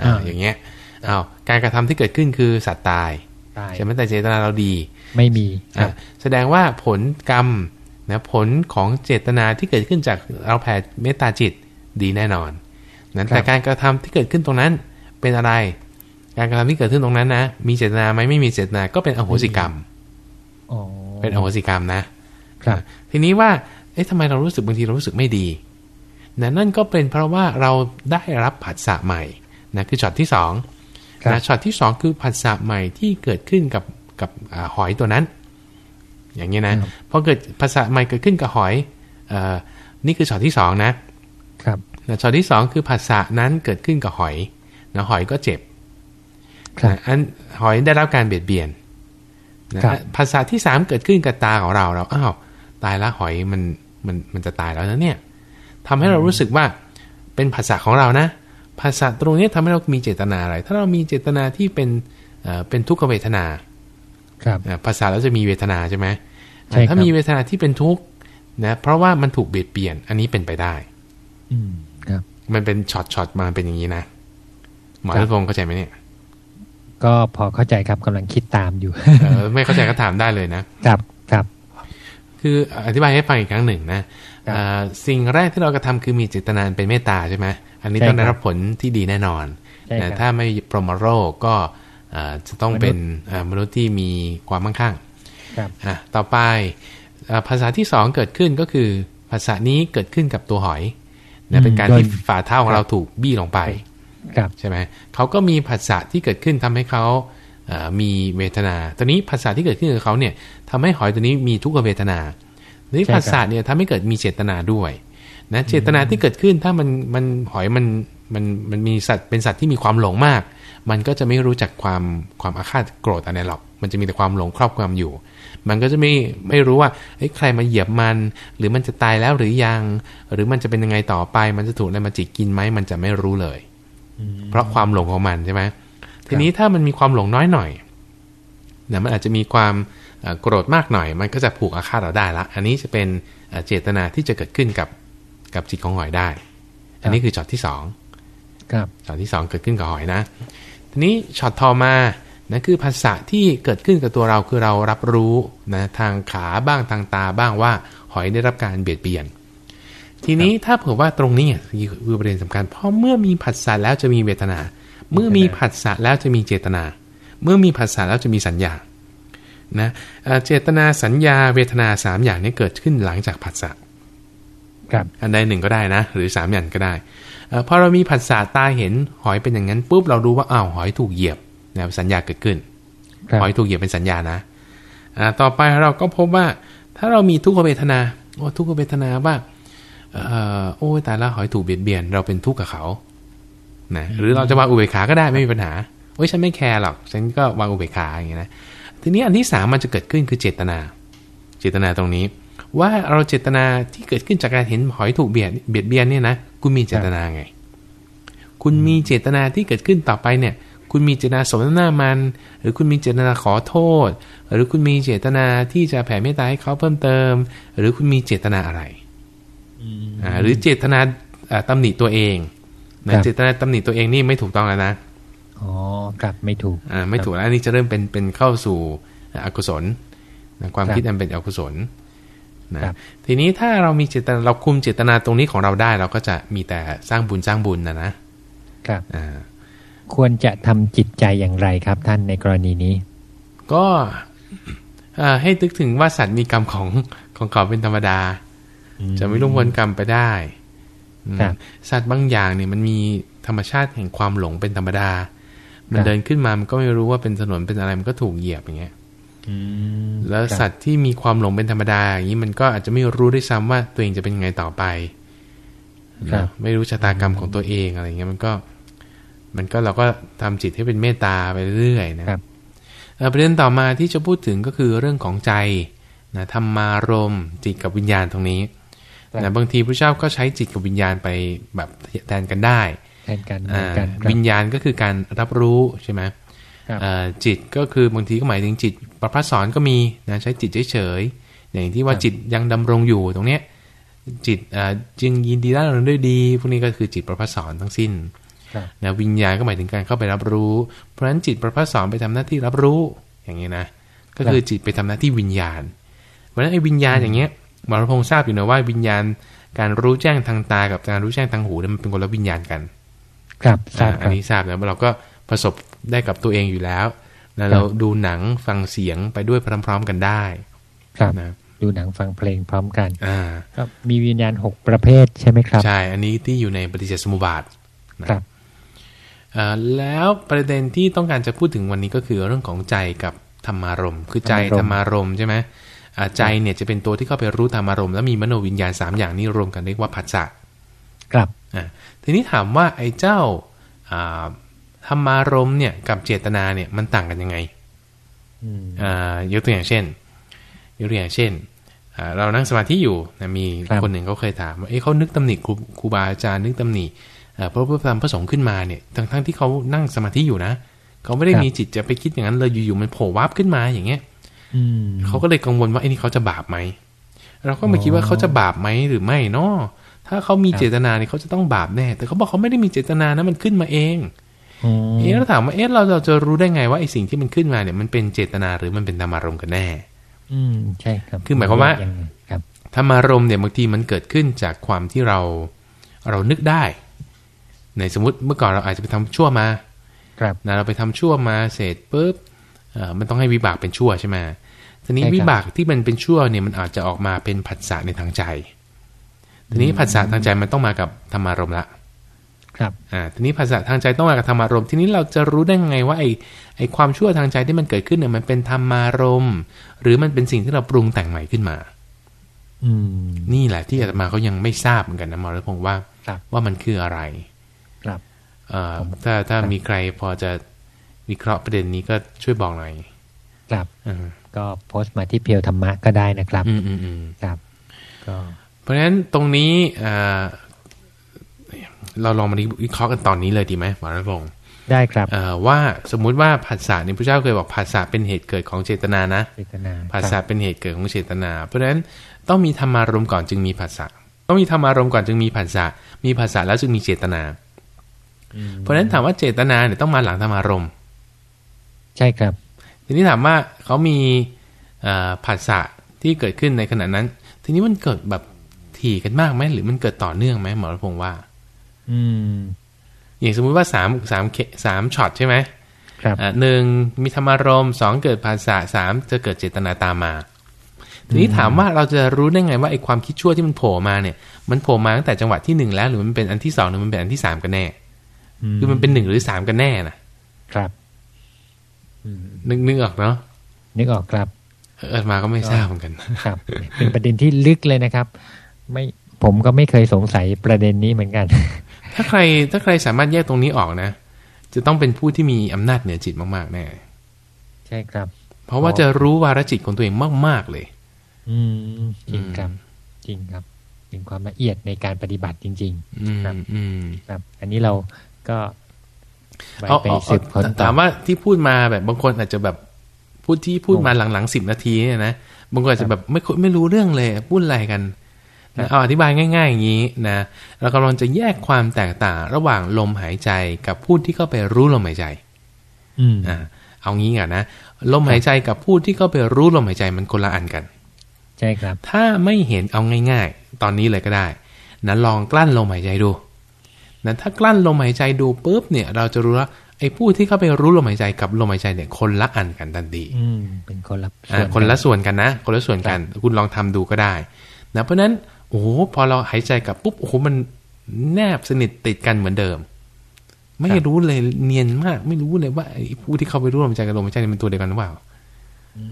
อ่าอย่างเงี้ยอ้าวการกระทำที่เกิดขึ้นคือสัตว์ตายตายใช่ไหมแต่เจตนาเราดี ไม่มีครัอะบแสดงว่าผลกรรมนะผลของเจตนาที่เกิดขึ้นจากเราแผ่เมตตาจิต ดีแน่นอนนั้นแต่การกระทำที่เกิดขึ้นตรงนั้นเป็นอะไร การกระทำที่เกิดขึ้นตรงนั้นนะ มีเจตนาไหมไม่มีเจตนาก็เป็นอโหสิกรรมอ๋อเป็นอโหสิกรรมนะครับ ทีนี้ว่า เอ๊ะทำไมเรารู้สึกบางทีเรารู้สึกไม่ดีนะนั่นก็เป็นเพราะว่าเราได้รับผัสสะใหม่นะคือช็อตที่สองครับนะช็อตที่สองคือผัสสะใหม่ที่เกิดขึ้นกับกับอ่าหอยตัวนั้น อย่างนี้นะครับพอเกิดผัสสะใหม่เกิดขึ้นกับหอยเอ่อนี่คือช็อตที่สองนะ ครับนะช็อตที่สองคือผัสสะนั้นเกิดขึ้นกับหอยนะหอยก็เจ็บครับนะอันหอยได้รับการเบียดเบียนนะครับผัสสะที่สามเกิดขึ้นกับตาของเราเราอ้าวตายละหอยมันมันมันจะตายแล้วนะเนี่ยทำให้เรารู้สึกว่าเป็นภาษาของเรานะ ภาษาตรงนี้ทำให้เรามีเจตนาอะไร ถ้าเรามีเจตนาที่เป็นเอ่อเป็นทุกขเวทนา ครับอะภาษาเราจะมีเวทนาใช่ไหมใช่ครับถ้ามีเวทนาที่เป็นทุกข์นะเพราะว่ามันถูกเบียดเบียน อันนี้เป็นไปได้ อืมครับ มันเป็นช็อตช็อตมาเป็นอย่างนี้นะหมอครับรัตพงศ์เข้าใจไหมเนี่ย ก็พอเข้าใจครับกำลังคิดตามอยู่เออไม่เข้าใจก็ถามได้เลยนะครับครับ คืออธิบายให้ฟังอีกครั้งหนึ่งนะครับอ่าสิ่งแรกที่เรากระทำคือมีเจตนาเป็นเมตตาใช่ไหมอันนี้ใช่ต้องได้ครับรับผลที่ดีแน่นอนใช่ครับนะถ้าไม่ปรหมโรคก็อ่าจะต้องเป็นอ่ามนุษย์ที่มีความมั่งคั่งครับอะต่อไปอ่าภาษาที่สองเกิดขึ้นก็คือ ภาษานี้เกิดขึ้นกับตัวหอย นะเป็นการโดยที่ฝ่าเท้าของเราถูกบี้ลงไปครับใช่ไหมเขาก็มีภาษาที่เกิดขึ้นทำให้เขาเอ่อมีเวทนา ตอนนี้ภาษาที่เกิดขึ้นกับเขาเนี่ยทำให้หอยตัวนี้มีทุกขเวทนาทีนี้ใช่ครับภาษาเนี่ยทำให้เกิดมีเจตนาด้วยนะเจตนาที่เกิดขึ้นถ้ามันมันหอยมันมันมันมีสัตว์เป็นสัตว์ที่มีความหลงมาก มันก็จะไม่รู้จักความความอาฆาตโกรธอะไรหรอก มันจะมีแต่ความหลงครอบความอยู่ มันก็จะไม่ไม่รู้ว่าเอ้ยใครมาเหยียบมัน หรือมันจะตายแล้วหรือยัง หรือมันจะเป็นยังไงต่อไป มันจะถูกอะไรมาจิกกินไหมมันจะไม่รู้เลย เพราะความหลงของมันใช่ไหมทีนี้ถ้ามันมีความหลงน้อยหน่อยนะมันอาจจะมีความเอ่อโกรธมากหน่อย มันก็จะผูกอาฆาตเราได้ละ อันนี้จะเป็นเอ่อเจตนาที่จะเกิดขึ้นกับกับจิตของหอยได้ อันนี้คือช็อตที่สองครับช็อตที่สองเกิดขึ้นกับหอยนะ ทีนี้ช็อตต่อมานั่นคือผัสสะที่เกิดขึ้นกับตัวเราคือเรารับรู้นะทางขาบ้างทางตาบ้างว่าหอยได้รับการเบียดเบียน ทีนี้ถ้าเผื่อว่าตรงนี้คือประเด็นสำคัญ เพราะเมื่อมีผัสสะแล้วจะมีเวทนา เมื่อมีผัสสะแล้วจะมีเจตนา เมื่อมีผัสสะแล้วจะมีสัญญานะเจตนาสัญญาเวทนาสามอย่างนี้เกิดขึ้นหลังจากผัสสะครับอันใดหนึ่งก็ได้นะ หรือสามอย่างก็ได้เอ่อ พอเรามีผัสสะตาเห็นหอยเป็นอย่างนั้นปุ๊บเรารู้ว่าอ้าวหอยถูกเหยียบนะสัญญาเกิดขึ้นครับหอยถูกเหยียบเป็นสัญญานะอ่าต่อไปเราก็พบว่าถ้าเรามีทุกขเวทนาโอ้ทุกขเวทนาว่าเอ่อโอ้ยตายละหอยถูกเบียดเบียน เราเป็นทุกข์กับเขานะหรือเราจะวางอุเบกขาก็ได้ไม่มีปัญหาโอ้ยฉันไม่แคร์หรอกฉันก็วางอุเบกขาอย่างเงี้ยนะทีนี้อันที่สามมันจะเกิดขึ้นคือเจตนา เจตนาตรงนี้ ว่าเราเจตนาที่เกิดขึ้นจากการเห็นหอยถูกเบียดเบียดเบียนเนี่ยนะคุณมีเจตนาไง คุณมีเจตนาที่เกิดขึ้นต่อไปเนี่ย คุณมีเจตนาสมน้ำหน้ามัน หรือคุณมีเจตนาขอโทษ หรือคุณมีเจตนาที่จะแผ่เมตตาให้เขาเพิ่มเติม หรือคุณมีเจตนาอะไรอ่าหรือเจตนาอ่าตำหนิตัวเองนะครับเจตนาตำหนิตัวเองนี่ไม่ถูกต้องแล้วนะอ๋อครับไม่ถูกอ่าไม่ถูกแล้วอันนี้จะเริ่มเป็นเป็นเข้าสู่อกุศลนะความครับคิดอันเป็นอกุศล นะครับทีนี้ถ้าเรามีเจตนาเราคุมเจตนาตรงนี้ของเราได้ เราก็จะมีแต่สร้างบุญสร้างบุญนะนะครับอ่าควรจะทำจิตใจอย่างไรครับท่านในกรณีนี้ ก็อ่าให้นึกถึงว่าสัตว์มีกรรมของของเขาเป็นธรรมดา จะไม่ล่วงพ้นกรรมไปได้อืมครับสัตว์บางอย่างเนี่ยมันมีธรรมชาติแห่งความหลงเป็นธรรมดา มันครับเดินขึ้นมามันก็ไม่รู้ว่าเป็นถนนเป็นอะไรมันก็ถูกเหยียบอย่างเงี้ยอืม แล้วครับสัตว์ที่มีความหลงเป็นธรรมดาอย่างนี้มันก็อาจจะไม่รู้ด้วยซ้ำว่าตัวเองจะเป็นยังไงต่อไปครับนะไม่รู้ชะตากรรมของตัวเองอะไรเงี้ยมันก็ มันก็เราก็ทำจิตให้เป็นเมตตาไปเรื่อยๆนะครับเอ่อประเด็นต่อมาที่จะพูดถึงก็คือเรื่องของใจนะธรรมารมณ์จิตกับวิญญาณตรงนี้ครับนะบางทีพระเจ้าก็ใช้จิตกับวิญญาณไปแบบแทนกันได้แทนกันเหมือ่าอนกันครับวิญญาณก็คือการรับรู้ใช่ไหมครับเอ่อ จิตก็คือบางทีก็หมายถึงจิตประพัสสอนก็มีนะใช้จิตเฉยๆอย่างที่ว่าครับจิตยังดำรงอยู่ตรงเนี้ยจิตเอ่อจึงยินดีร่าเริงด้วยดี พวกนี้ก็คือจิตประพัสสอนทั้งสิ้นครับนะวิญญาณก็หมายถึงการเข้าไปรับรู้ เพราะฉะนั้นจิตประพัสสอนไปทำหน้าที่รับรู้อย่างนี้นะก็คือจิตไปทำหน้าที่วิญญาณ เพราะฉะนั้นไอ้วิญญาณอย่างเงี้ยหมอรพงษ์ทราบอยู่นะว่าวิญญาณการรู้แจ้งทางตากับการรู้แจ้งทางหูเนี่ยมันเป็นคนละวิญญาณกัน ครับทราบอ่าคอัรันบนี้ทราบนะเราก็ประสบ ได้กับตัวเองอยู่แล้วนะเราดูหนังฟังเสียงไปด้วยพร้อม ๆกันได้ ครับนะดูหนังฟังเพลงพร้อมกัน อ่าครับมีวิญญาณหกประเภทใช่ไหมครับ ใช่ อันนี้ที่อยู่ในปฏิจจสมุปบาทนะครับอ่าแล้วประเด็นที่ต้องการจะพูดถึงวันนี้ก็คือเรื่องของใจกับธรรมารมณ์คือใจธรรมารมณ์ใช่ไหมอ่าใจเนี่ยจะเป็นตัวที่เข้าไปรู้ธรรมารมณ์แล้วมีมโนวิญญาณสามอย่างนี้รวมกันเรียกว่าผัสสะครับอ่าทีนี้ถามว่าไอ้เจ้าอ่า ธรรมารมณ์เนี่ยกับเจตนาเนี่ยมันต่างกันยังไงอืมอ่ายกตัวอย่างเช่นยกตัวอย่างเช่นอ่าเรานั่งสมาธิอยู่นะมีครับคนหนึ่งเขาเคยถามว่าเอ๊ะเขานึกตำหนิครูครูบาอาจารย์นึกตำหนิเอ่อพระพุทธธรรมพระสงฆ์ขึ้นมาเนี่ยทั้งทั้งที่เขานั่งสมาธิอยู่นะเขาไม่ได้มีจิตจะไปคิดอย่างนั้นเลยอยู่ๆมันโผล่วับขึ้นมาอย่างเงี้ยอืมเขาก็เลยกังวลว่าไอ้นี่เขาจะบาปไหมเราก็มาคิดว่าเขาจะบาปไหมหรือไม่เนาะถ้าเขามีครับเจตนาเนี่ยเขาจะต้องบาปแน่ แต่เขาบอกเขาไม่ได้มีเจตนานะมันขึ้นมาเองอืม เอ๊ะเราถามว่าเอ๊ะเราเราจะรู้ได้ไงว่าไอ้สิ่งที่มันขึ้นมาเนี่ยมันเป็นเจตนาหรือมันเป็นธรรมารมณ์กันแน่ อืมใช่ครับ คือหมายความว่างไงครับธรรมารมณ์เนี่ยบางทีมันเกิดขึ้นจากความที่เราเรานึกได้ ในสมมติเมื่อก่อนเราอาจจะไปทำชั่วมา ครับนะเราไปทำชั่วมาเสร็จปุ๊บเอ่อมันต้องให้วิบากเป็นชั่วใช่ไหมทีนี้ใช่ครับวิบากที่มันเป็นชั่วเนี่ยมันอาจจะออกมาเป็นผัสสะในทางใจ ทีนี้ผัสสะทางใจมันต้องมากับธรรมารมณ์ละ ครับอ่าทีนี้ภาษาทางใจต้องมากับธรรมารมณ์ทีนี้เราจะรู้ได้ไงว่าไอ้ไอ้ความชั่วทางใจที่มันเกิดขึ้นเนี่ยมันเป็นธรรมารมณ์หรือมันเป็นสิ่งที่เราปรุงแต่งใหม่ขึ้นมาอืมนี่แหละที่อาตมาเขายังไม่ทราบเหมือนกันนะหมอรัตพงศ์ว่าครับว่ามันคืออะไร ครับเอ่อถ้าถ้าครับมีใครพอจะวิเคราะห์ประเด็นนี้ก็ช่วยบอกหน่อยครับอืมก็โพสต์มาที่เพียวธรรมะก็ได้นะครับ อืมอืมอืมครับ ก็ เพราะฉะนั้นตรงนี้อ่า เราลองมาวิเคราะห์กันตอนนี้เลยดีไหมหมอรัตพงศ์ได้ครับเอ่อว่าสมมุติว่าผัสสะเนี่ยพระเจ้าเคยบอกผัสสะเป็นเหตุเกิดของเจตนานะเจตนาภาคษารับเป็นเหตุเกิดของเจตนา เพราะฉะนั้นต้องมีธรรมารมณ์ก่อนจึงมีภาษาต้องมีธรรมารมณ์ก่อนจึงมีภาษามีภาษาแล้วจึงมีเจตนาอืมเพราะฉะนั้นถามว่าเจตนาเนี่ยต้องมาหลังธรรมารมณ์ใช่ครับ ทีนี้ถามว่าเขามีเอ่อผัสสะที่เกิดขึ้นในขณะนั้น ทีนี้มันเกิดแบบถี่กันมากไหมหรือมันเกิดต่อเนื่องไหมหมอรัพงศ์ว่า อืมอย่างสมมุติว่าสามสามเคสามช็อตใช่ไหมครับอะหนึ่งมีธรรมารมณ์สองเกิดภาษาสามจะเกิดเจตนาตามมา ทีนี้ถามว่าเราจะรู้ได้ไงว่าไอ้ความคิดชั่วที่มันโผล่มาเนี่ย มันโผล่มาตั้งแต่จังหวะที่หนึ่งแล้ว หรือมันเป็นอันที่สองหรือมันเป็นอันที่สามกันแน่ คือมันเป็นหนึ่งหรือสามกันแน่นะครับอืมนึกนึกออกเนาะนึกออกครับ เออมาก็ไม่ทราบเหมือนกันครับ เป็นประเด็นที่ลึกเลยนะครับ ไม่ผมก็ไม่เคยสงสัยประเด็นนี้เหมือนกัน ถ้าใครถ้าใครสามารถแยกตรงนี้ออกนะ จะต้องเป็นผู้ที่มีอำนาจเหนือจิตมากๆแน่ใช่ครับ เพราะว่าจะรู้วาระจิตของตัวเองมาก ๆเลย อืมจริงครับจริงครับเป็นความละเอียดในการปฏิบัติจริงอืมครับอืมๆครับ อันนี้เราก็ไปเอาไปเอาสืบค้นต่อถามว่าที่พูดมาแบบบางคนอาจจะแบบพูดที่พูดมาหลังๆสิบนาทีเนี่ยนะบางคนอาจจะแบบไม่ค่อยไม่รู้เรื่องเลย พูดอะไรกัน นะเอาอธิบายง่ายๆอย่างนี้นะเรากำลังจะแยกความแตกต่างระหว่างลมหายใจกับพูดที่เข้าไปรู้ลมหายใจ อืมอ่าเอางี้ก่อนนะลมหายใจกับพูดที่เข้าไปรู้ลมหายใจมันคนละอันกัน ใช่ครับ ถ้าไม่เห็นเอาง่าย ๆ ตอนนี้เลยก็ได้นะลองกลั้นลมหายใจดูนะถ้ากลั้นลมหายใจดูปุ๊บเนี่ย เราจะรู้ว่าไอ้ผู้ที่เข้าไปรู้ลมหายใจกับลมหายใจเนี่ยคนละอันกันทันทีอืมเป็นคนละอ่าส่วคนละกัส่วนกันนะ คนละส่วนกัน คุณลองทำดูก็ได้นะเพราะฉะนั้นโอ้โหพอเราหายใจกับปุ๊บโอ้โหมันแนบสนิทติดกันเหมือนเดิม ไม่รู้เลยเนียนมาก ไม่รู้เลยว่าไอ้ผู้ที่เข้าไปรู้ลมหายใจกับลมหายใจเนี่ยเป็นตัวเดียวกันหรือเปล่าอื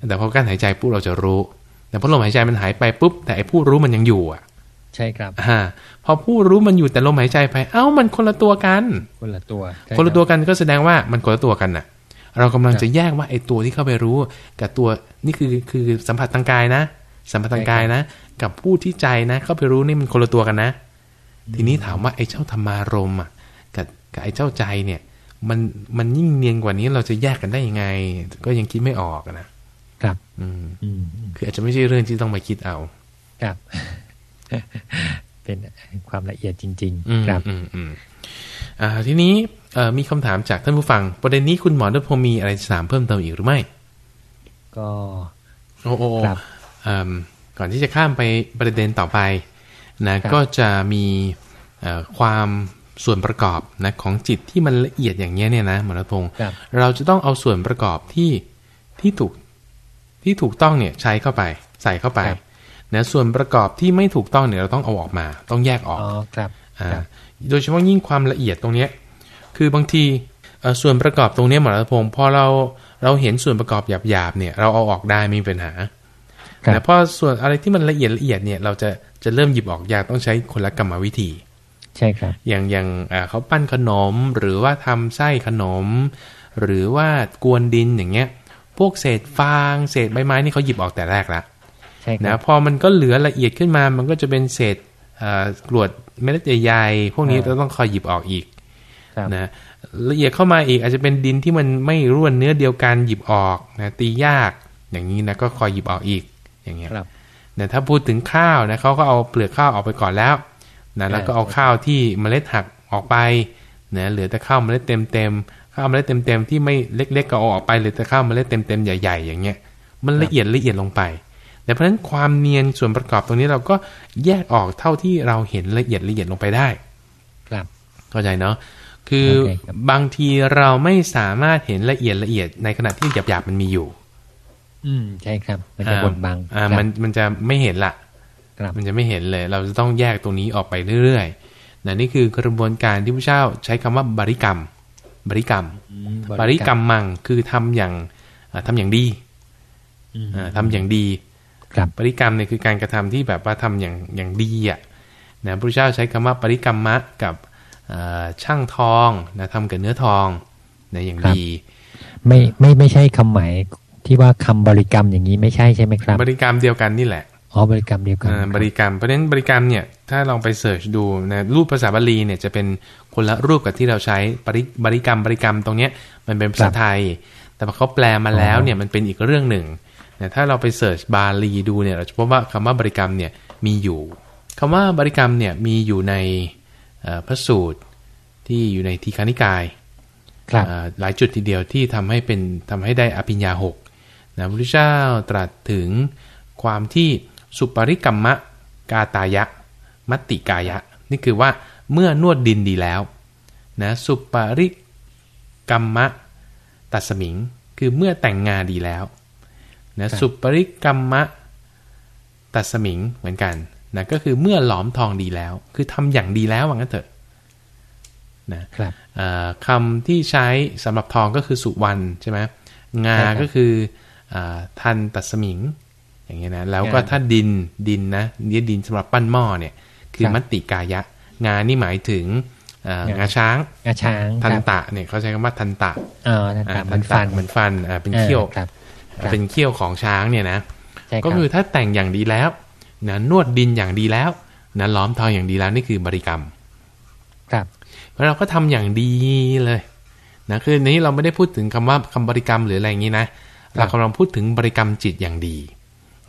มแต่พอการหายใจปุ๊บเราจะรู้ แต่พอลมหายใจมันหายไปปุ๊บ แต่ไอ้ผู้รู้มันยังอยู่อะ ใช่ครับอ่าพอผู้รู้มันอยู่แต่ลมหายใจไป เอ้ามันคนละตัวกัน คนละตัวใช่คนละรับตัวกันก็แสดงว่ามันคนละตัวกันน่ะ เรากำลังครับจะแยกว่าไอ้ตัวที่เข้าไปรู้ กับตัวนี่คือคือสัมผัสทางกายนะสัมผัสทางกายนะ กับผู้ที่ใจนะ เข้าไปรู้นี่มันคนละตัวกันนะ ทีนี้ถามว่าไอ้เจ้าธรรมารมณ์อะกับกับไอ้เจ้าใจเนี่ย มันมันยิ่งเนียนกว่านี้เราจะแยกกันได้ยังไง ก็ยังคิดไม่ออกอะนะครับอืมอืมคืออาจจะไม่ใช่เรื่องที่ต้องมาคิดเอาครับเป็นความละเอียดจริงอืมๆครับอืมอืมอ่าทีนี้เอ่อมีคำถามจากท่านผู้ฟัง ประเด็นนี้คุณหมอดพงศ์มีอะไรจะถามเพิ่มเติมอีกหรือไม่ ก็โอ้โอ้ครับเอิ่ม ก่อนที่จะข้ามไปประเด็นต่อไปนะครับก็จะมีเอ่อความส่วนประกอบนะของจิตที่มันละเอียดอย่างเงี้ยเนี่ยนะหมอรัตพงศ์ครับเราจะต้องเอาส่วนประกอบที่ที่ถูกที่ถูกต้องเนี่ยใช้เข้าไปใส่เข้าไปครับนะส่วนประกอบที่ไม่ถูกต้องเนี่ยเราต้องเอาออกมา ต้องแยกออกอ๋อครับอ่าครับโดยเฉพาะยิ่งความละเอียดตรงเนี้ยคือบางทีเอ่อส่วนประกอบตรงเนี้ยหมอรัตพงศ์พอเราเราเห็นส่วนประกอบหยาบๆเนี่ยเราเอาออกได้ไม่มีปัญหาครับ แต่พอส่วนอะไรที่มันละเอียดละเอียดเนี่ยเราจะจะเริ่มหยิบออกยากต้องใช้คนละกรรมวิธี ใช่ครับ อย่างอย่างอ่าเขาปั้นขนมหรือว่าทำไส้ขนม หรือว่ากวนดินอย่างเงี้ย พวกเศษฟางเศษใบไม้นี่เขาหยิบออกแต่แรกละใช่ครันะบพอมันก็เหลือละเอียดขึ้นมา มันก็จะเป็นเศษอ่ากรวดเม็ดใหญ่ๆพวกนี้อ่าเราต้องคอยหยิบออกอีกครับนะละเอียดเข้ามาอีกอาจจะเป็นดินที่มันไม่ร่วนเนื้อเดียวกันหยิบออกนะตียากอย่างนี้นะก็คอยหยิบออกอีก อย่างเงี้ยครับเนี่ยถ้าพูดถึงข้าวนะเขาก็เอาเปลือกข้าวออกไปก่อนแล้วนะแล้วก็เอาใช่ข้าวที่เมล็ดหักออกไปนะเหลือแต่ข้าวเมล็ดเต็มๆข้าวเมล็ดเต็มๆที่ไม่เล็ก ๆ ก็เอาออกไปเหลือแต่ข้าวเมล็ดเต็มๆใหญ่ๆอย่างเงี้ยมันละเอียดละเอียดลงไปแต่เพราะฉะนั้นความเนียนส่วนประกอบตรงนี้เราก็แยกออกเท่าที่เราเห็นละเอียดละเอียดลงไปได้ ครับเข้าใจเนาะคือโอเคครับบางทีเราไม่สามารถเห็นละเอียดละเอียดในขณะที่หยาบๆมันมีอยู่ อืมใช่ครับ มันจะบดบังอ่าครับมันมันจะไม่เห็นละครับมันจะไม่เห็นเลย เราจะต้องแยกตรงนี้ออกไปเรื่อยๆนะนี่คือกระบวนการที่พระเจ้าใช้คำว่าบริกรรม บริกรรมอืมบริกรรมมังคือทำอย่างอ่าทำอย่างดีอืมอ่าทำอย่างดีครับบริกรรมเนี่ยคือการกระทำที่แบบว่าทำอย่างอย่างดีอะนะพระเจ้าใช้คำว่าบริกรรมมะกับอ่าช่างทองนะทำกับเนื้อทองนะอย่างดี ไม่ไม่ไม่ใช่คำหมาย ที่ว่าคำบริกรรมอย่างนี้ไม่ใช่ใช่ไหมครับ บริกรรมเดียวกันนี่แหละอ๋อบริกรรมเดียวกันอ่าบริกรรมเพราะฉะนั้นบริกรรมเนี่ยถ้าลองไปเสิร์ชดูนะรูปภาษาบาลีเนี่ยจะเป็นคนละรูปกับที่เราใช้บริบริกรรมบริกรรมตรงเนี้ยมันเป็นภาษาไทย แต่พอเขาแปลมาแล้วเนี่ยมันเป็นอีกเรื่องหนึ่งนะถ้าเราไปเสิร์ชบาลีดูเนี่ยเราจะพบว่าคำว่าบริกรรมเนี่ยมีอยู่คำว่าบริกรรมเนี่ยมีอยู่ในเอ่อพระสูตรที่อยู่ในทีฆานิกายครับอ่าหลายจุดทีเดียวที่ทำให้เป็นทำให้ได้อภิญญาหก นะพระพุทธเจ้าตรัสถึงความที่สุปริกรรมะกาตายะ มัตติกายะ นี่คือว่าเมื่อนวดดินดีแล้วนะสุปริกรรมะตัสมิง คือเมื่อแต่งงานดีแล้วนะครับสุปริกรรมะตัสมิงเหมือนกันนะก็คือเมื่อหลอมทองดีแล้ว คือทำอย่างดีแล้วว่างั้นเถอะนะครับเอ่อคำที่ใช้สำหรับทองก็คือสุวรรณใช่ไหมงาใช่ครับก็คือ อาทันตัสมิง อย่างเงี้ยนะแล้วก็งาถ้าดินดินนะเนี่ยดินสำหรับปั้นหม้อเนี่ยคือครับมัตติกายะ งานี่หมายถึงอ่างางงาช้างงาช้างทันครับตะเนี่ยเขาใช้คำว่าทันตะอ๋อทันอ่าตะเหทัมือนฟันเหมือนฟันอ่าเป็นเขี้ยวออครับครับเป็นเขี้ยวของช้างเนี่ยนะใช่รับก็คือถ้าแต่งอย่างดีแล้วนะนวดดินอย่างดีแล้วนะล้อมทองอย่างดีแล้วนี่คือบริกรรม ครับเพราะเราก็ทำอย่างดีเลยนะคือในนี้เราไม่ได้พูดถึงคำว่าคำบริกรรมหรืออะไรอย่างนี้นะ เรากำลังพูดถึงบริกรรมจิตอย่างดี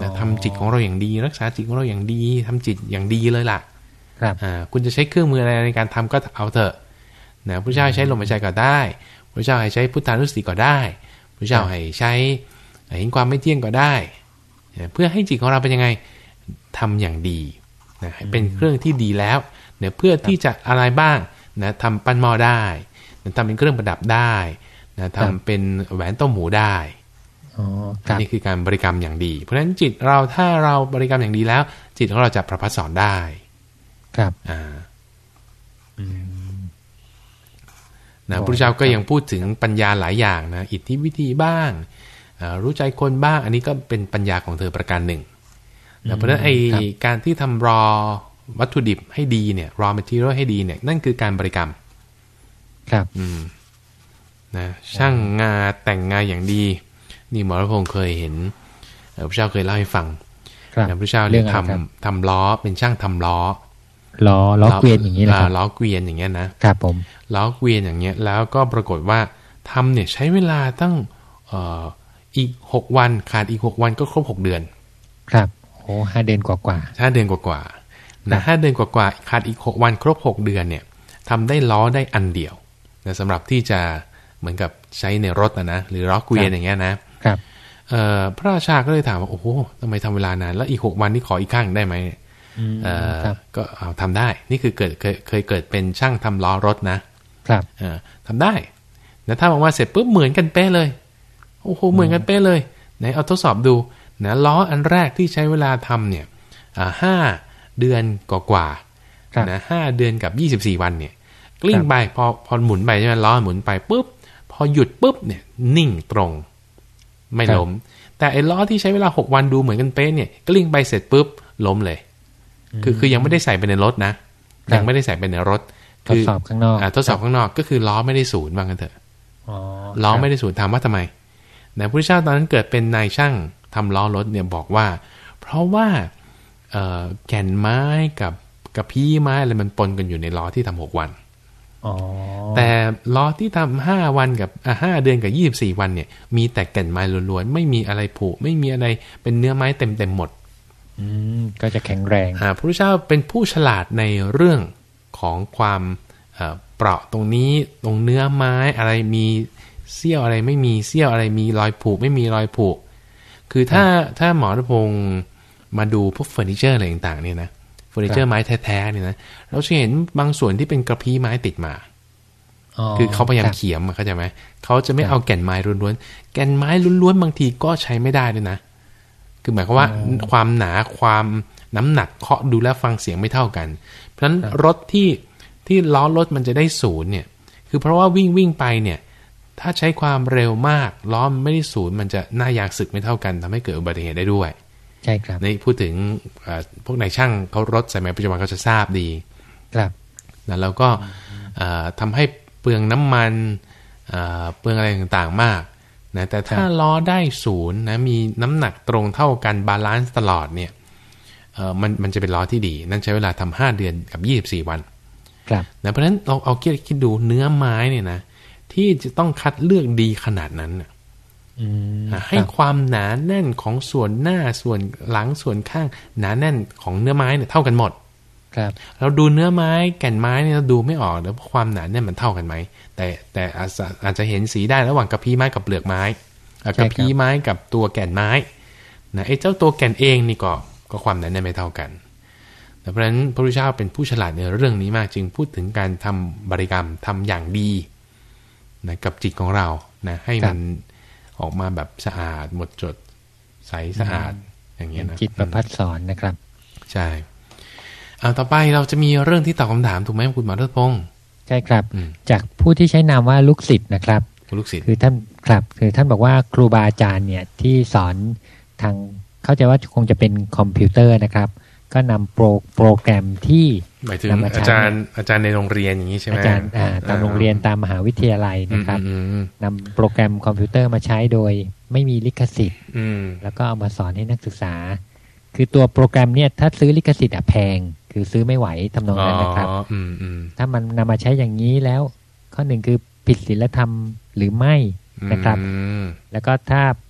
นะทำจิตของเราอย่างดี รักษาจิตของเราอย่างดีทำจิตอย่างดีเลยล่ะครับอ่าคุณจะใช้เครื่องมืออะไรในการทำก็เอาเถอะนะพระเจ้าให้ใช้ลมหายใจก็ได้พระเจ้าให้ใช้พุทธานุสติก็ได้พระเจ้าให้ใช้เห็นความไม่เที่ยงก็ได้นะเพื่อให้จิตของเราเป็นยังไงทำอย่างดีนะให้เป็นเครื่องที่ดีแล้วเนี่ยเพื่อที่จะอะไรบ้างนะทำปั้นหม้อได้นะทำเป็นเครื่องประดับได้นะทำเป็นแหวนต้มหูได้ อ๋อครับนี่คือการบริกรรมอย่างดี เพราะฉะนั้นจิตเราถ้าเราบริกรรมอย่างดีแล้ว จิตของเราจะประพัฒสอนได้ ครับอ่าอืมนะโอ้พระพุทธเจ้าก็ครับยังพูดถึงปัญญาหลายอย่างนะอิทธิวิธีบ้างอ่ารู้ใจคนบ้าง อันนี้ก็เป็นปัญญาของเธอประการหนึ่งนะเพราะฉะนั้นไอครับการที่ทำรอวัตถุดิบให้ดีเนี่ยรอ material ให้ดีเนี่ย นั่นคือการบริกรรม ครับ อืม นะ ช่างงาแต่งงานอย่างดี นี่หมอรัพงศ์เคยเห็นเอ่อพระเจ้าเคยเล่าให้ฟังครับนะพระเจ้าเรื่เนี่อยงอะไรครับทำทำล้อเป็นช่างทำล้อล้อล้อเกวียนอย่างนี้นะครับล้อเกวียนอย่างเงี้ยนะครับผมล้อเกวียนอย่างเงี้ย แล้วก็ปรากฏว่าทำเนี่ยใช้เวลาตั้งเอ่ออีกหกวันขาดอีกหกวันก็ครบหกเดือน ครับโอ้ห้าเดือนกว่ากว่าห้าเดือนกว่าๆนะห้าเดือนกว่าๆขาดอีกหกวันครบหกเดือนเนี่ยทำได้ล้อได้อันเดียวนะสำหรับที่จะเหมือนกับใช้ในรถนะนะหรือล้อเกวียนอย่างเงี้ยนะ ครับเอ่อพระราชาก็เลยถามว่าโอ้โหทำไมทำเวลานานแล้วอีกหกวันนี่ขออีกข้างได้ไหมอืมเอ่อครับก็เอาทำได้ นี่คือเกิดเคยเคยเกิดเป็นช่างทำล้อรถนะครับเออทำได้นะถ้าบอกว่าเสร็จปุ๊บเหมือนกันเป๊ะเลย โอ้โหเหมือนกันเป๊ะเลยไหนเอาทดสอบดูนะล้ออันแรกที่ใช้เวลาทำเนี่ยอ่าห้าเดือนกว่าครับๆนะห้าเดือนกับยี่สิบสี่วันเนี่ย กลิ้งไปพอพอหมุนไปใช่ไหมล้อหมุนไปปุ๊บพอหยุดปุ๊บเนี่ยนิ่งตรง ไม่ล้ม แต่ไอ้ล้อที่ใช้เวลาหกวันดูเหมือนกันเป๊ะเนี่ยกลิ้งไปเสร็จปุ๊บล้มเลย คือคือยังไม่ได้ใส่ไปในรถนะครับยังไม่ได้ใส่ไปในรถทดสอบข้างนอกอ่าทดสอบข้างนอกก็คือล้อไม่ได้ศูนย์ว่างั้นเถอะอ๋อล้อครับไม่ได้ศูนย์ถามว่าทำไมนะพระพุทธเจ้าตอนนั้นเกิดเป็นนายช่างทำล้อรถเนี่ยบอกว่า เพราะว่าเอ่อแก่นไม้กับกับพี่ไม้อะไรมันปนกันอยู่ในล้อที่ทำหกวันอ๋อ แต่ล้อที่ทำห้าวันกับอะห้าเดือนกับยี่บสี่วันเนี่ย มีแต่แก่นไม้ล้วนๆ ไม่มีอะไรผุไม่มีอะไรเป็นเนื้อไม้เต็มเต็มๆหมดอืมก็จะแข็งแรงอ่าพระพุทธเจ้าเป็นผู้ฉลาดในเรื่องของความเอ่อเปราะตรงนี้ตรงเนื้อไม้อะไรมีเสี้ยวอะไรไม่มีเสี้ยวอะไรมีรอยผุไม่มีรอยผุคือถ้าถ้าหมอรพงศ์มาดูพวกเฟอร์นิเจอร์อะไรต่างๆเนี่ยนะ เฟอร์นิเจอร์ไม้แท้ๆเนี่ยนะเราจะเห็นบางส่วนที่เป็นกระพี้ไม้ติดมาคือเขาพยายามครับเขียมอะเข้าใจไหมเขาจะไม่ครับเอาแก่นไม้ล้วนๆแก่นไม้ล้วนๆบางทีก็ใช้ไม่ได้ด้วยนะ คือหมายความว่าความหนาความน้ำหนักเคาะดูแล้วฟังเสียงไม่เท่ากัน เพราะฉะนั้นรถที่ที่ล้อรถมันจะได้ศูนย์เนี่ย คือเพราะว่าวิ่งวิ่งไปเนี่ย ถ้าใช้ความเร็วมากล้อมนไม่ได้ศูนย์มันจะหน้ายางสึกไม่เท่ากันทำให้เกิดอุบัติเหตุได้ด้วย ใช่ครับนี่พูดถึงเอ่อพวกนายช่างเขารถสมัยปัจจุบันเขาจะทราบดีครับนะแล้วก็เอ่อทำให้เปลืองน้ำมันเอ่อเปลืองอะไรต่างๆมากนะแต่ถ้าล้อได้ศูนย์นะมีน้ำหนักตรงเท่ากัน balance ตลอดเนี่ยเอ่อมันมันจะเป็นล้อที่ดี นั่นใช้เวลาทำห้าเดือนกับยี่สิบสี่วัน ครับนะเพราะฉะนั้นเราเอาคิดคิดดูเนื้อไม้เนี่ยนะที่จะต้องคัดเลือกดีขนาดนั้นน่ะอืมอะ ให้ครับความหนาแน่นของส่วนหน้าส่วนหลังส่วนข้าง หนาแน่นของเนื้อไม้เนี่ยเท่ากันหมด ครับ เราดูเนื้อไม้แก่นไม้เนี่ยเราดูไม่ออกแล้วความหนาเนี่ยมันเท่ากันไหมแต่แต่อาจจะอาจจะเห็นสีได้ระหว่างกระพี้ไม้กับเปลือกไม้เอ่อกระพี้ไม้กับตัวแก่นไม้นะไอ้เจ้าตัวแก่นเองนี่ก็ก็ความหนาเนี่ยไม่เท่ากันแต่เพราะฉะนั้นพระพุทธเจ้าเป็นผู้ฉลาดในเรื่องนี้มากจึงพูดถึงการทำบริกรรมทำอย่างดีนะกับจิตของเรานะให้มัน ออกมาแบบสะอาด หมดจดใสสะอาดอย่างเงี้ยนะจิตประพัดสอนนะครับ ใช่เอาต่อไปเราจะมีเรื่องที่ตอบคำถามถูกไหมคุณหมอเทิดพงศ์ใช่ครับอืมจากผู้ที่ใช้นามว่าลูกศิษย์นะครับคุณลูกศิษย์คือท่านครับคือท่านบอกว่าครูบาอาจารย์เนี่ยที่สอนทางเข้าใจว่าคงจะเป็นคอมพิวเตอร์นะครับ ก็นำโปรโปรแกรมที่หมายถึงนำมาใช้อาจารย์อาจารย์ในโรงเรียนอย่างนี้ใช่ไหมอาจารย์อ่าตามโรงเรียนตามมหาวิทยาลัยอืมนะครับอืมอืมนำโปรแกรมคอมพิวเตอร์มาใช้โดยไม่มีลิขสิทธิ์อืมแล้วก็เอามาสอนให้นักศึกษา คือตัวโปรแกรมเนี่ยถ้าซื้อลิขสิทธิ์อะแพง คือซื้อไม่ไหวอ๋อทำนองนั้นนะครับอืมอืมถ้ามันนำมาใช้อย่างนี้แล้ว ข้อหนึ่งคือผิดศีลธรรมหรือไม่นะครับอืมแล้วก็ถ้าผิด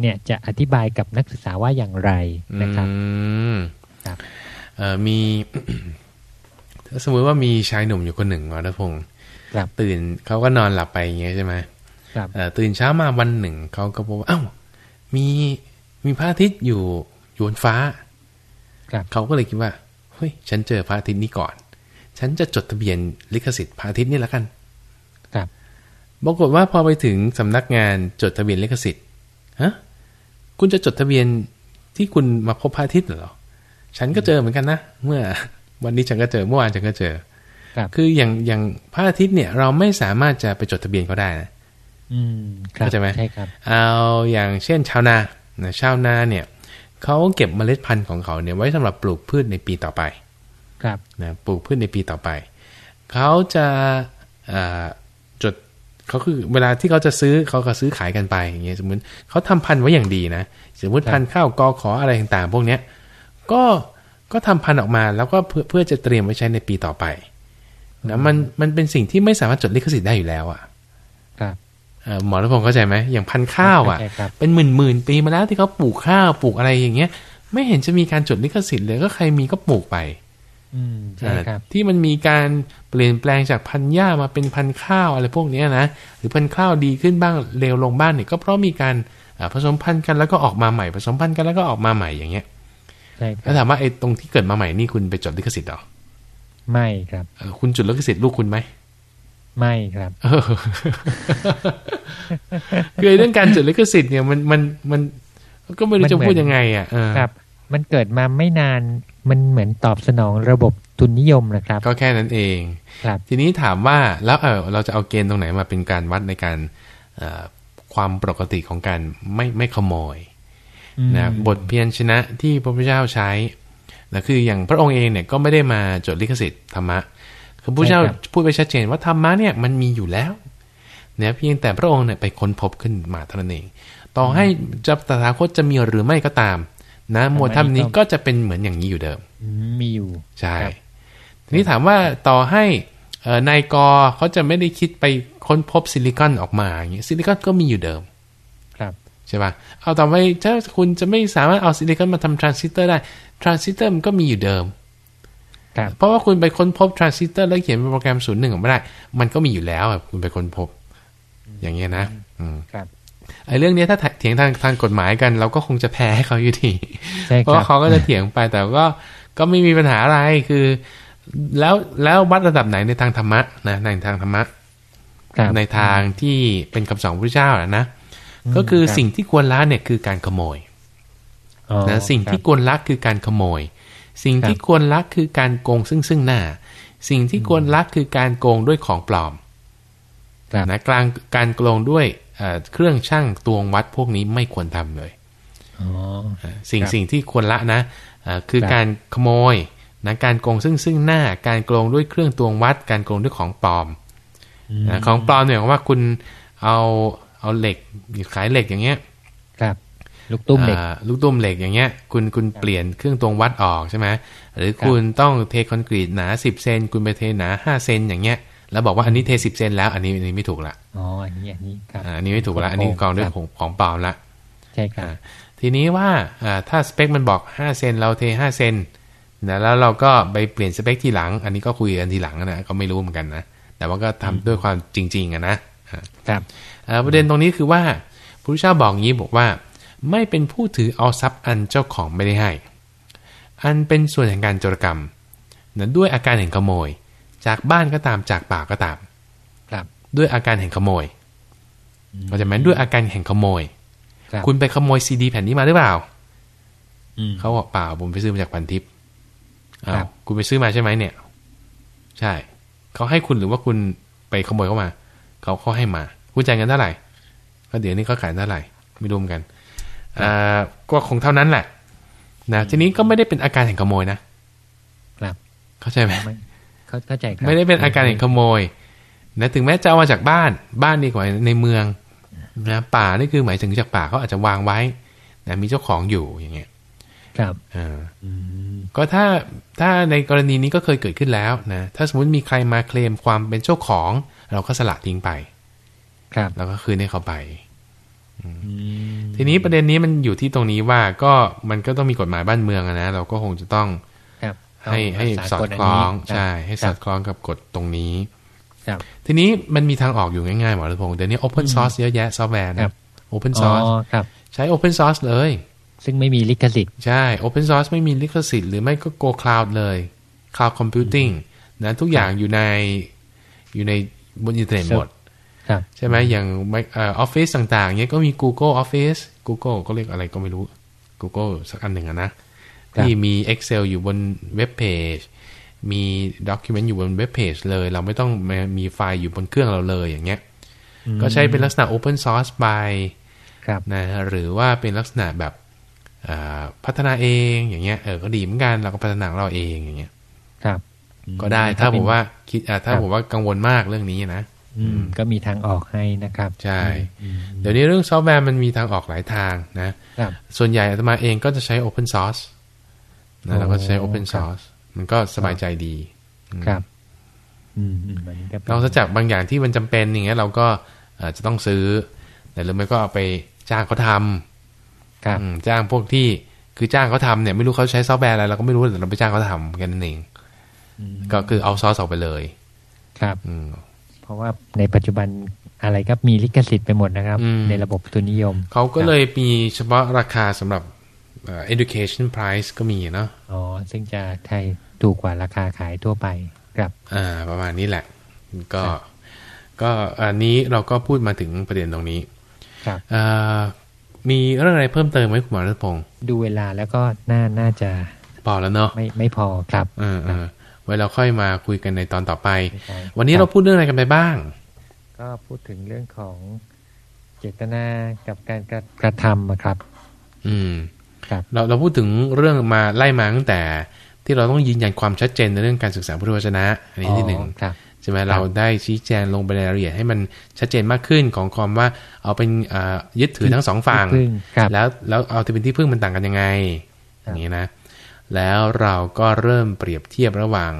เนี่ยจะอธิบายกับนักศึกษาว่าอย่างไรนะครับอืมครับเอ่อมีถ้าสมมติว่ามีชายหนุ่มอยู่คนหนึ่งหมอเทิดพงศ์ครับตื่นเขาก็นอนหลับไปอย่างเงี้ยใช่ไหมครับเอ่อตื่นเช้ามาวันหนึ่งเขาก็บอกว่าอ้าวมีมีพระอาทิตย์อยู่อยู่บนฟ้าครับเขาก็เลยคิดว่าเฮ้ยฉันเจอพระอาทิตย์นี้ก่อน ฉันจะจดทะเบียนลิขสิทธิ์พระอาทิตย์นี่แล้วกันครับปรากฏว่าพอไปถึงสำนักงานจดทะเบียนลิขสิทธิ์ ฮะคุณจะจดทะเบียนที่คุณมาพบพระอาทิตย์เหรอ ฉันก็เจอเหมือนกันนะ เมื่อวันนี้ฉันก็เจอ เมื่อวานฉันก็เจอครับคืออย่างอย่างพระอาทิตย์เนี่ย เราไม่สามารถจะไปจดทะเบียนเขาได้นะอืมครับเข้าใจไหมใช่ครับ เอาอย่างเช่นชาวนานะชาวนาเนี่ยเขาเก็บเมล็ดพันธุ์ของเขาเนี่ยไว้สำหรับปลูกพืชในปีต่อไป ครับนะปลูกพืชในปีต่อไป เขาจะอ่าจด เขาคือเวลาที่เขาจะซื้อเขาก็ซื้อขายกันไปอย่างเงี้ยสมมติเขาทำพันธุ์ไว้อย่างดีนะสมมติพันธุ์ข้าวกอขออะไรต่างๆ พวกเนี้ยก็ก็ทำพันธุ์ออกมาแล้วก็เพื่อเพื่อจะเตรียมไว้ใช้ในปีต่อไปนะมันมันเป็นสิ่งที่ไม่สามารถจดลิขสิทธิ์ได้อยู่แล้วอะครับเอ่อหมอรัฐพงศ์เข้าใจไหมอย่างพันธุ์ข้าวอะใช่ครับเป็นหมื่นหมื่นปีมาแล้วที่เขาปลูกข้าวปลูกอะไรอย่างเงี้ย ไม่เห็นจะมีการจดลิขสิทธิ์เลยก็ใครมีก็ปลูกไปอืม ใช่ครับ ที่มันมีการเปลี่ยนแปลงจากพันธุ์หญ้ามาเป็นพันธุ์ข้าวอะไรพวกเนี้ยนะหรือพันธุ์ข้าวดีขึ้นบ้างเลวลงบ้างเนี่ยก็เพราะมีการอ่าผสมพันธุ์กันแล้วก็ออกมาใหม่ผสมพันธุ์กันแล้วก็ออกมาใหม่อย่างเงี้ยใช่ครัแล้บวถามว่าไอ้ตรงที่เกิดมาใหม่นี่คุณไปจดลิขสิทธิ์เหรอไม่ครับเอ่อคุณจดลิขสิทธิ์ลูกคุณไหมไม่ครับเออคือไอ้เรื่องการจดลิขสิทธิ์เนี่ยมันมันมันก็ไม่รู้จะพูดยังไง อะเออครับ มันเกิดมาไม่นานมันเหมือนตอบสนองระบบทุนนิยมนะครับ ก็แค่นั้นเองครับทีนี้ถามว่าแล้วเออเราจะเอาเกณฑ์ตรงไหนมาเป็นการวัดในการเอ่อความปกติของการไม่ไม่ขโมยอืมนะบทเพียรชนะที่พระพุทธเจ้าใช้นะคืออย่างพระองค์เองเนี่ยก็ไม่ได้มาจดลิขสิทธิ์ธรรมะคือพระพุทธเจ้าพูดไปชัดเจนว่าธรรมะเนี่ยมันมีอยู่แล้วเนี่ยเพียงแต่พระองค์เนี่ยไปค้นพบขึ้นมาเท่านั้นเอง ต่อให้จะตถาคตจะมีหรือไม่ก็ตาม นะหมวดธรรมนี้ก็จะเป็นเหมือนอย่างนี้อยู่เดิมอืมมีอยู่ใช่ครับทีนี้ถามว่าต่อให้เอ่อนายกเขาจะไม่ได้คิดไปค้นพบซิลิคอนออกมาอย่างเงี้ยซิลิคอนก็มีอยู่เดิม ครับใช่ป่ะเอาต่อไปถ้าคุณจะไม่สามารถเอาซิลิคอนมาทำทรานซิสเตอร์ได้ทรานซิสเตอร์มันก็มีอยู่เดิมครับเพราะว่าคุณไปค้นพบทรานซิสเตอร์แล้วเขียนเป็นโปรแกรมศูนย์หนึ่งออกมาได้ มันก็มีอยู่แล้วอะคุณไปค้นพบ อย่างเงี้ยนะ อืมครับ ไอ้เรื่องเนี้ยถ้าเถียงทางทางกฎหมายกัน เราก็คงจะแพ้ให้เขาอยู่ดีใช่เพคราะรัว่าบเขาก็จะเถียงไปแต่ก็ก็ไม่มีปัญหาอะไรคือ แล้วแล้ววัดระดับไหนในทางธรรมะนะในทางธรรมะครับในทางที่เป็นคำสอนพระพุทธเจ้าอะนะ ก็คือสิ่งที่ควรละเนี่ยคือการขโมยอ๋อนะสิ่งที่ควรละคือการขโมย สิ่งที่ควรละคือการโกงซึ่งซึ่งหน้า สิ่งที่ควรละคือการโกงด้วยของปลอมครับนะกลางการโกงด้วย เอ่อเครื่องช่างตวงวัดพวกนี้ไม่ควรทำเลยอ๋อสิ่งครับสิ่งที่ควรละนะเอ่อคือครับการขโมยนะการโกงซึ่งซึ่งหน้าการโกงด้วยเครื่องตวงวัด การโกงด้วยของปลอมอืมนะของปลอมเนี่ยหมายความว่าคุณเอาเอาเหล็กขายเหล็กอย่างเงี้ย ครับลูกตุ้มเหล็กอ่าลูกตุ้มเหล็กอย่างเงี้ย คุณคุณเปลี่ยนเครื่องตวงวัดออกใช่ไหมหรือคุณต้องเทคอนกรีตหนา10เซนคุณไปเทหนา5เซนอย่างเงี้ย แล้วบอกว่าอันนี้เท10เซนแล้ว อันนี้อันนี้ไม่ถูกละอ๋ออันนี้อันนี้ครับอ่าอันนี้ไม่ถูกละอันนี้กองด้วยครับของของปลอมละใช่ครับอ่าทีนี้ว่าอ่าถ้าสเปคมันบอก5เซนเราเท5เซนนะแล้วเราก็ไปเปลี่ยนสเปคทีหลัง อันนี้ก็คุยกันทีหลังนะก็ไม่รู้เหมือนกันนะแต่ว่าก็ทำด้วยความจริง ๆอะนะครับเอ่อประเด็นตรงนี้คือว่าพระพุทธเจ้าบอกงี้บอกว่า ไม่เป็นผู้ถือเอาทรัพย์อันเจ้าของไม่ได้ให้ อันเป็นส่วนแห่งการโจรกรรมนะด้วยอาการแห่งขโมย จากบ้านก็ตามจากป่าก็ตาม ครับ ด้วยอาการแห่งขโมยเข้าใจไหมด้วยอาการแห่งขโมยครับคุณไปขโมยซีดีแผ่นนี้มาหรือเปล่าอืมเขาบอกเปล่าผมไปซื้อมาจากพันทิปอ้าครัวบคุณไปซื้อมาใช่ไหมเนี่ย ใช่ เขาให้คุณหรือว่าคุณไปขโมยเข้ามา เขาเขาให้มา คุณจ่ายเงินเท่าไหร่ก็เดี๋ยวนี้เขาขายเท่าไหร่ ไม่รู้เหมือนกันอ่าก็คงเท่านั้นแหละนะทีนี้ก็ไม่ได้เป็นอาการแห่งขโมยนะครับเข้าใจไหมไม่ เข้าเข้าใจครับไม่ได้เป็นอาการแห่งขโมยนะถึงแม้จะเอามาจากบ้านบ้านดีกว่าในเมืองนะป่านี่คือหมายถึงจากป่าเขาอาจจะวางไว้นะมีเจ้าของอยู่อย่างเงี้ยครับอ่าอืมก็ถ้าถ้าในกรณีนี้ก็เคยเกิดขึ้นแล้วนะถ้าสมมติมีใครมาเคลมความเป็นเจ้าของ เราก็สละทิ้งไป ครับแล้วก็คืนให้เขาไปอืมทีนี้ประเด็นนี้มันอยู่ที่ตรงนี้ว่าก็มันก็ต้องมีกฎหมายบ้านเมืองอะนะเราก็คงจะต้องครับ ให้ให้รักสษาอดกฎนคล้องนี้ใช่ให้คสรัอบดคล้องกับกฎตรงนี้ครับทีนี้มันมีทางออกอยู่ง่ายๆหมอรัตพงศ์เดี๋ยวนี้ Open Source เยอะแยะซอฟต์แวร์ครันะบ อ๋อ Open Source ครับใช้ Open Source เลย ซึ่งไม่มีลิขสิทธิ์ใช่ Open Source ไม่มีลิขสิทธิ์หรือไม่ก็ Go Cloud เลย Cloud Computing นะทุกอย่างอยู่ในอยู่ในบนอินเทอร์เน็ตหมดครับใช่ไหมอย่างเออฟฟิศต่างๆเนี้ยก็มี Google Office Google ก็เรียกอะไรก็ไม่รู้ Google สักอันหนึ่งอะนะ ที่มี Excel อยู่บน web page มี Document อยู่บน web page เลย เราไม่ต้องมามีไฟล์อยู่บนเครื่องเราเลยอย่างเงี้ย ก็ใช้เป็นลักษณะ Open Source by ครับนะหรือว่าเป็นลักษณะแบบอ่าพัฒนาเองอย่างเงี้ยเออก็ดีเหมือนกันเราก็พัฒนาของเราเองอย่างเงี้ยครับ ก็ได้ถ้าผมว่าคิดอ่าถ้าครับผมว่ากังวลมากเรื่องนี้นะอืมก็มีทางออกให้นะครับ ใช่อืมเดี๋ยวนี้เรื่องซอฟต์แวร์มันมีทางออกหลายทางนะครับส่วนใหญ่อาตมาเองก็จะใช้ Open Source นะโอ้เราก็จะใช้ Open ครับ Source มันก็สบายใจดีครับอืมอืมอันนี้ก็ป็นนอกจากบางอย่างที่มันจำเป็นอย่างเงี้ยเราก็เอ่อจะต้องซื้อ แต่หรือไม่ก็เอาไปจ้างเขาทครับำอืมจ้างพวกที่คือจ้างเขาทำเนี่ยไม่รู้เขาใช้ซอฟต์แวร์อะไรเราก็ไม่รู้แต่เราไปจ้างเขาทำแค่นั้นเองอืมก็คือเอาซอสออกไปเลย ครับอืมเพราะว่าในปัจจุบันอะไรก็มีลิขสิทธิ์ไปหมดนะครับอืมในระบบทุนนิยม เขาก็เลยมีเฉพาะราคาสำหรับเอ่อ education price ก็มีเนาะอ๋อ ซึ่งจะไทยถูกกว่าราคาขายทั่วไปครับ อ่า ประมาณนี้แหละ ก็ครับก็อันนี้เราก็พูดมาถึงประเด็นตรงนี้ ครับเอ่อมีเรื่องอะไรเพิ่มเติมไหมคุณหมอรัตพงศ์ดูเวลาแล้วก็น่าน่าจะพอแล้วเนาะไม่ไม่พอครับเออเออไว้เราค่อยมาคุยกันในตอนต่อไปไม่ใช่วันนี้คเราบพูดเรื่องอะไรกันไปบ้าง ก็พูดถึงเรื่องของเจตนากับการกระกระทำอะครับ อืมครับ เราเราพูดถึงเรื่องมาไล่มาตั้งแต่ที่เราต้องยืนยันความชัดเจนในเรื่องการศึกษาพุทธวจนะ อันนี้ที่หนึ่งอ๋อครับใช่ไหมเราได้ชี้แจงลงไปในรายละเอียดให้มันชัดเจนมากขึ้นของความว่าเอาเป็นอ่ายึดถือทั้งสองฝั่งที่พึ่งครับแล้วแล้วเอาที่เป็นที่พึ่งมันต่างกันยังไงครับอย่างนี้นะ แล้วเราก็เริ่มเปรียบเทียบระหว่าง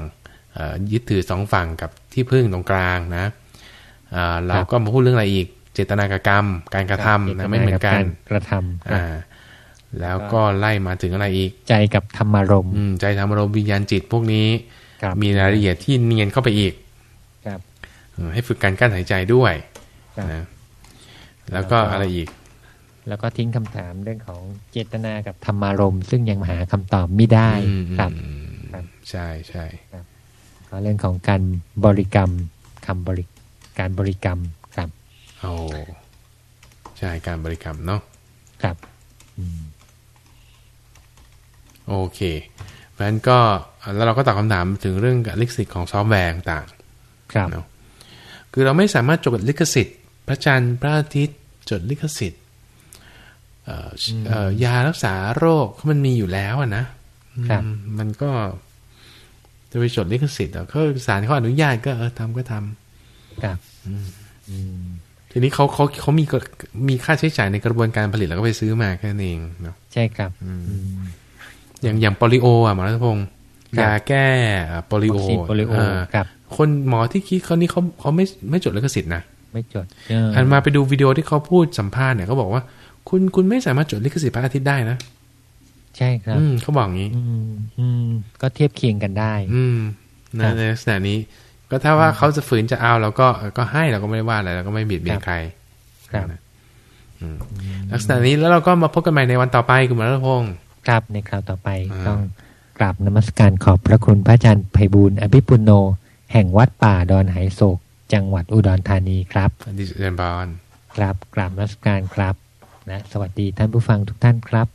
เอ่อยึดถือสองฝั่งกับที่พึ่งตรงกลางนะอ่าเราก็มาพูดเรื่องอะไรอีก เจตนากรรม การกระทำนะไม่เหมือนกันกระทำครับอ่า แล้วก็ไล่มาถึงอะไรอีก ใจกับธรรมารมณ์อืมใจธรรมารมณ์วิญญาณจิตพวกนี้ครับมีรายละเอียดที่เนียนเข้าไปอีกครับอืมให้ฝึกการกั้นหายใจด้วยครับนะแล้วก็แล้วก็อะไรอีก แล้วก็ทิ้งคำถามเรื่องของเจตนากับธรรมารมณ์ซึ่งยังหาคำตอบไม่ได้อืมครับอืมครับใช่ใช่ก็เรื่องของการบริกรรมคำบริการบริกรรมครับโอ้ใช่การบริกรรมเนาะครับ อืม โอเค เพราะฉะนั้นก็แล้วเราก็ตอบคำถามถึงเรื่องลิขสิทธิ์ของซอฟต์แวร์ต่างครับๆเนาะคือเราไม่สามารถจดลิขสิทธิ์ พระจันทร์พระอาทิตย์จดลิขสิทธิ์เอ่ออเอ่อยารักษาโรคมันมีอยู่แล้วอะนะครับอืมมันก็จะไปจดลิขสิทธิ์อะก็ศาลเขาอนุญาตก็เออทำก็ทำครับอืมทีนี้เขาเขาเขามีกมีค่าใช้จ่ายในกระบวนการผลิตแล้วก็ไปซื้อมาแค่นั้นเองเนาะใช่ครับ อืม อืมอย่างอย่างโปลิโออะหมอรัตพงศ์ครับยาแก้โปลิโอวัคซีนโปลิโอเออครับคนหมอที่คิดเขานี่เขาเขาไม่ไม่จดลิขสิทธิ์นะไม่จดเอออันมาไปดูวิดีโอที่เขาพูดสัมภาษณ์เนี่ยเขาบอกว่า คุณคุณไม่สามารถจดลิขสิทธิ์พระอาทิตย์ได้นะใช่ครับอืมเขาบอกงี้อืมอืมก็เทียบเคียงกันได้ อืมครันะบในลักษณะนี้ ก็ถ้าว่าเขาจะฝืนจะเอาเราก็เออก็ให้เราก็ไม่ได้ว่าอะไรเราก็ไม่เบียดเบียนใครครับนะอืมลักษณะนี้แล้วเราก็มาพบกันใหม่ในวันต่อไปคุณหมอรัตพงศ์ ครับในคราวต่อไปอ่าต้องกราบนมัสการขอบพระคุณพระอาจารย์ไพบูลย์อภิปุโน แห่งวัดป่าดอนไหโศก จังหวัดอุดรธานีครับดิเจนบอลครับกราบนมัสการครับและสวัสดีท่านผู้ฟังทุกท่านครับ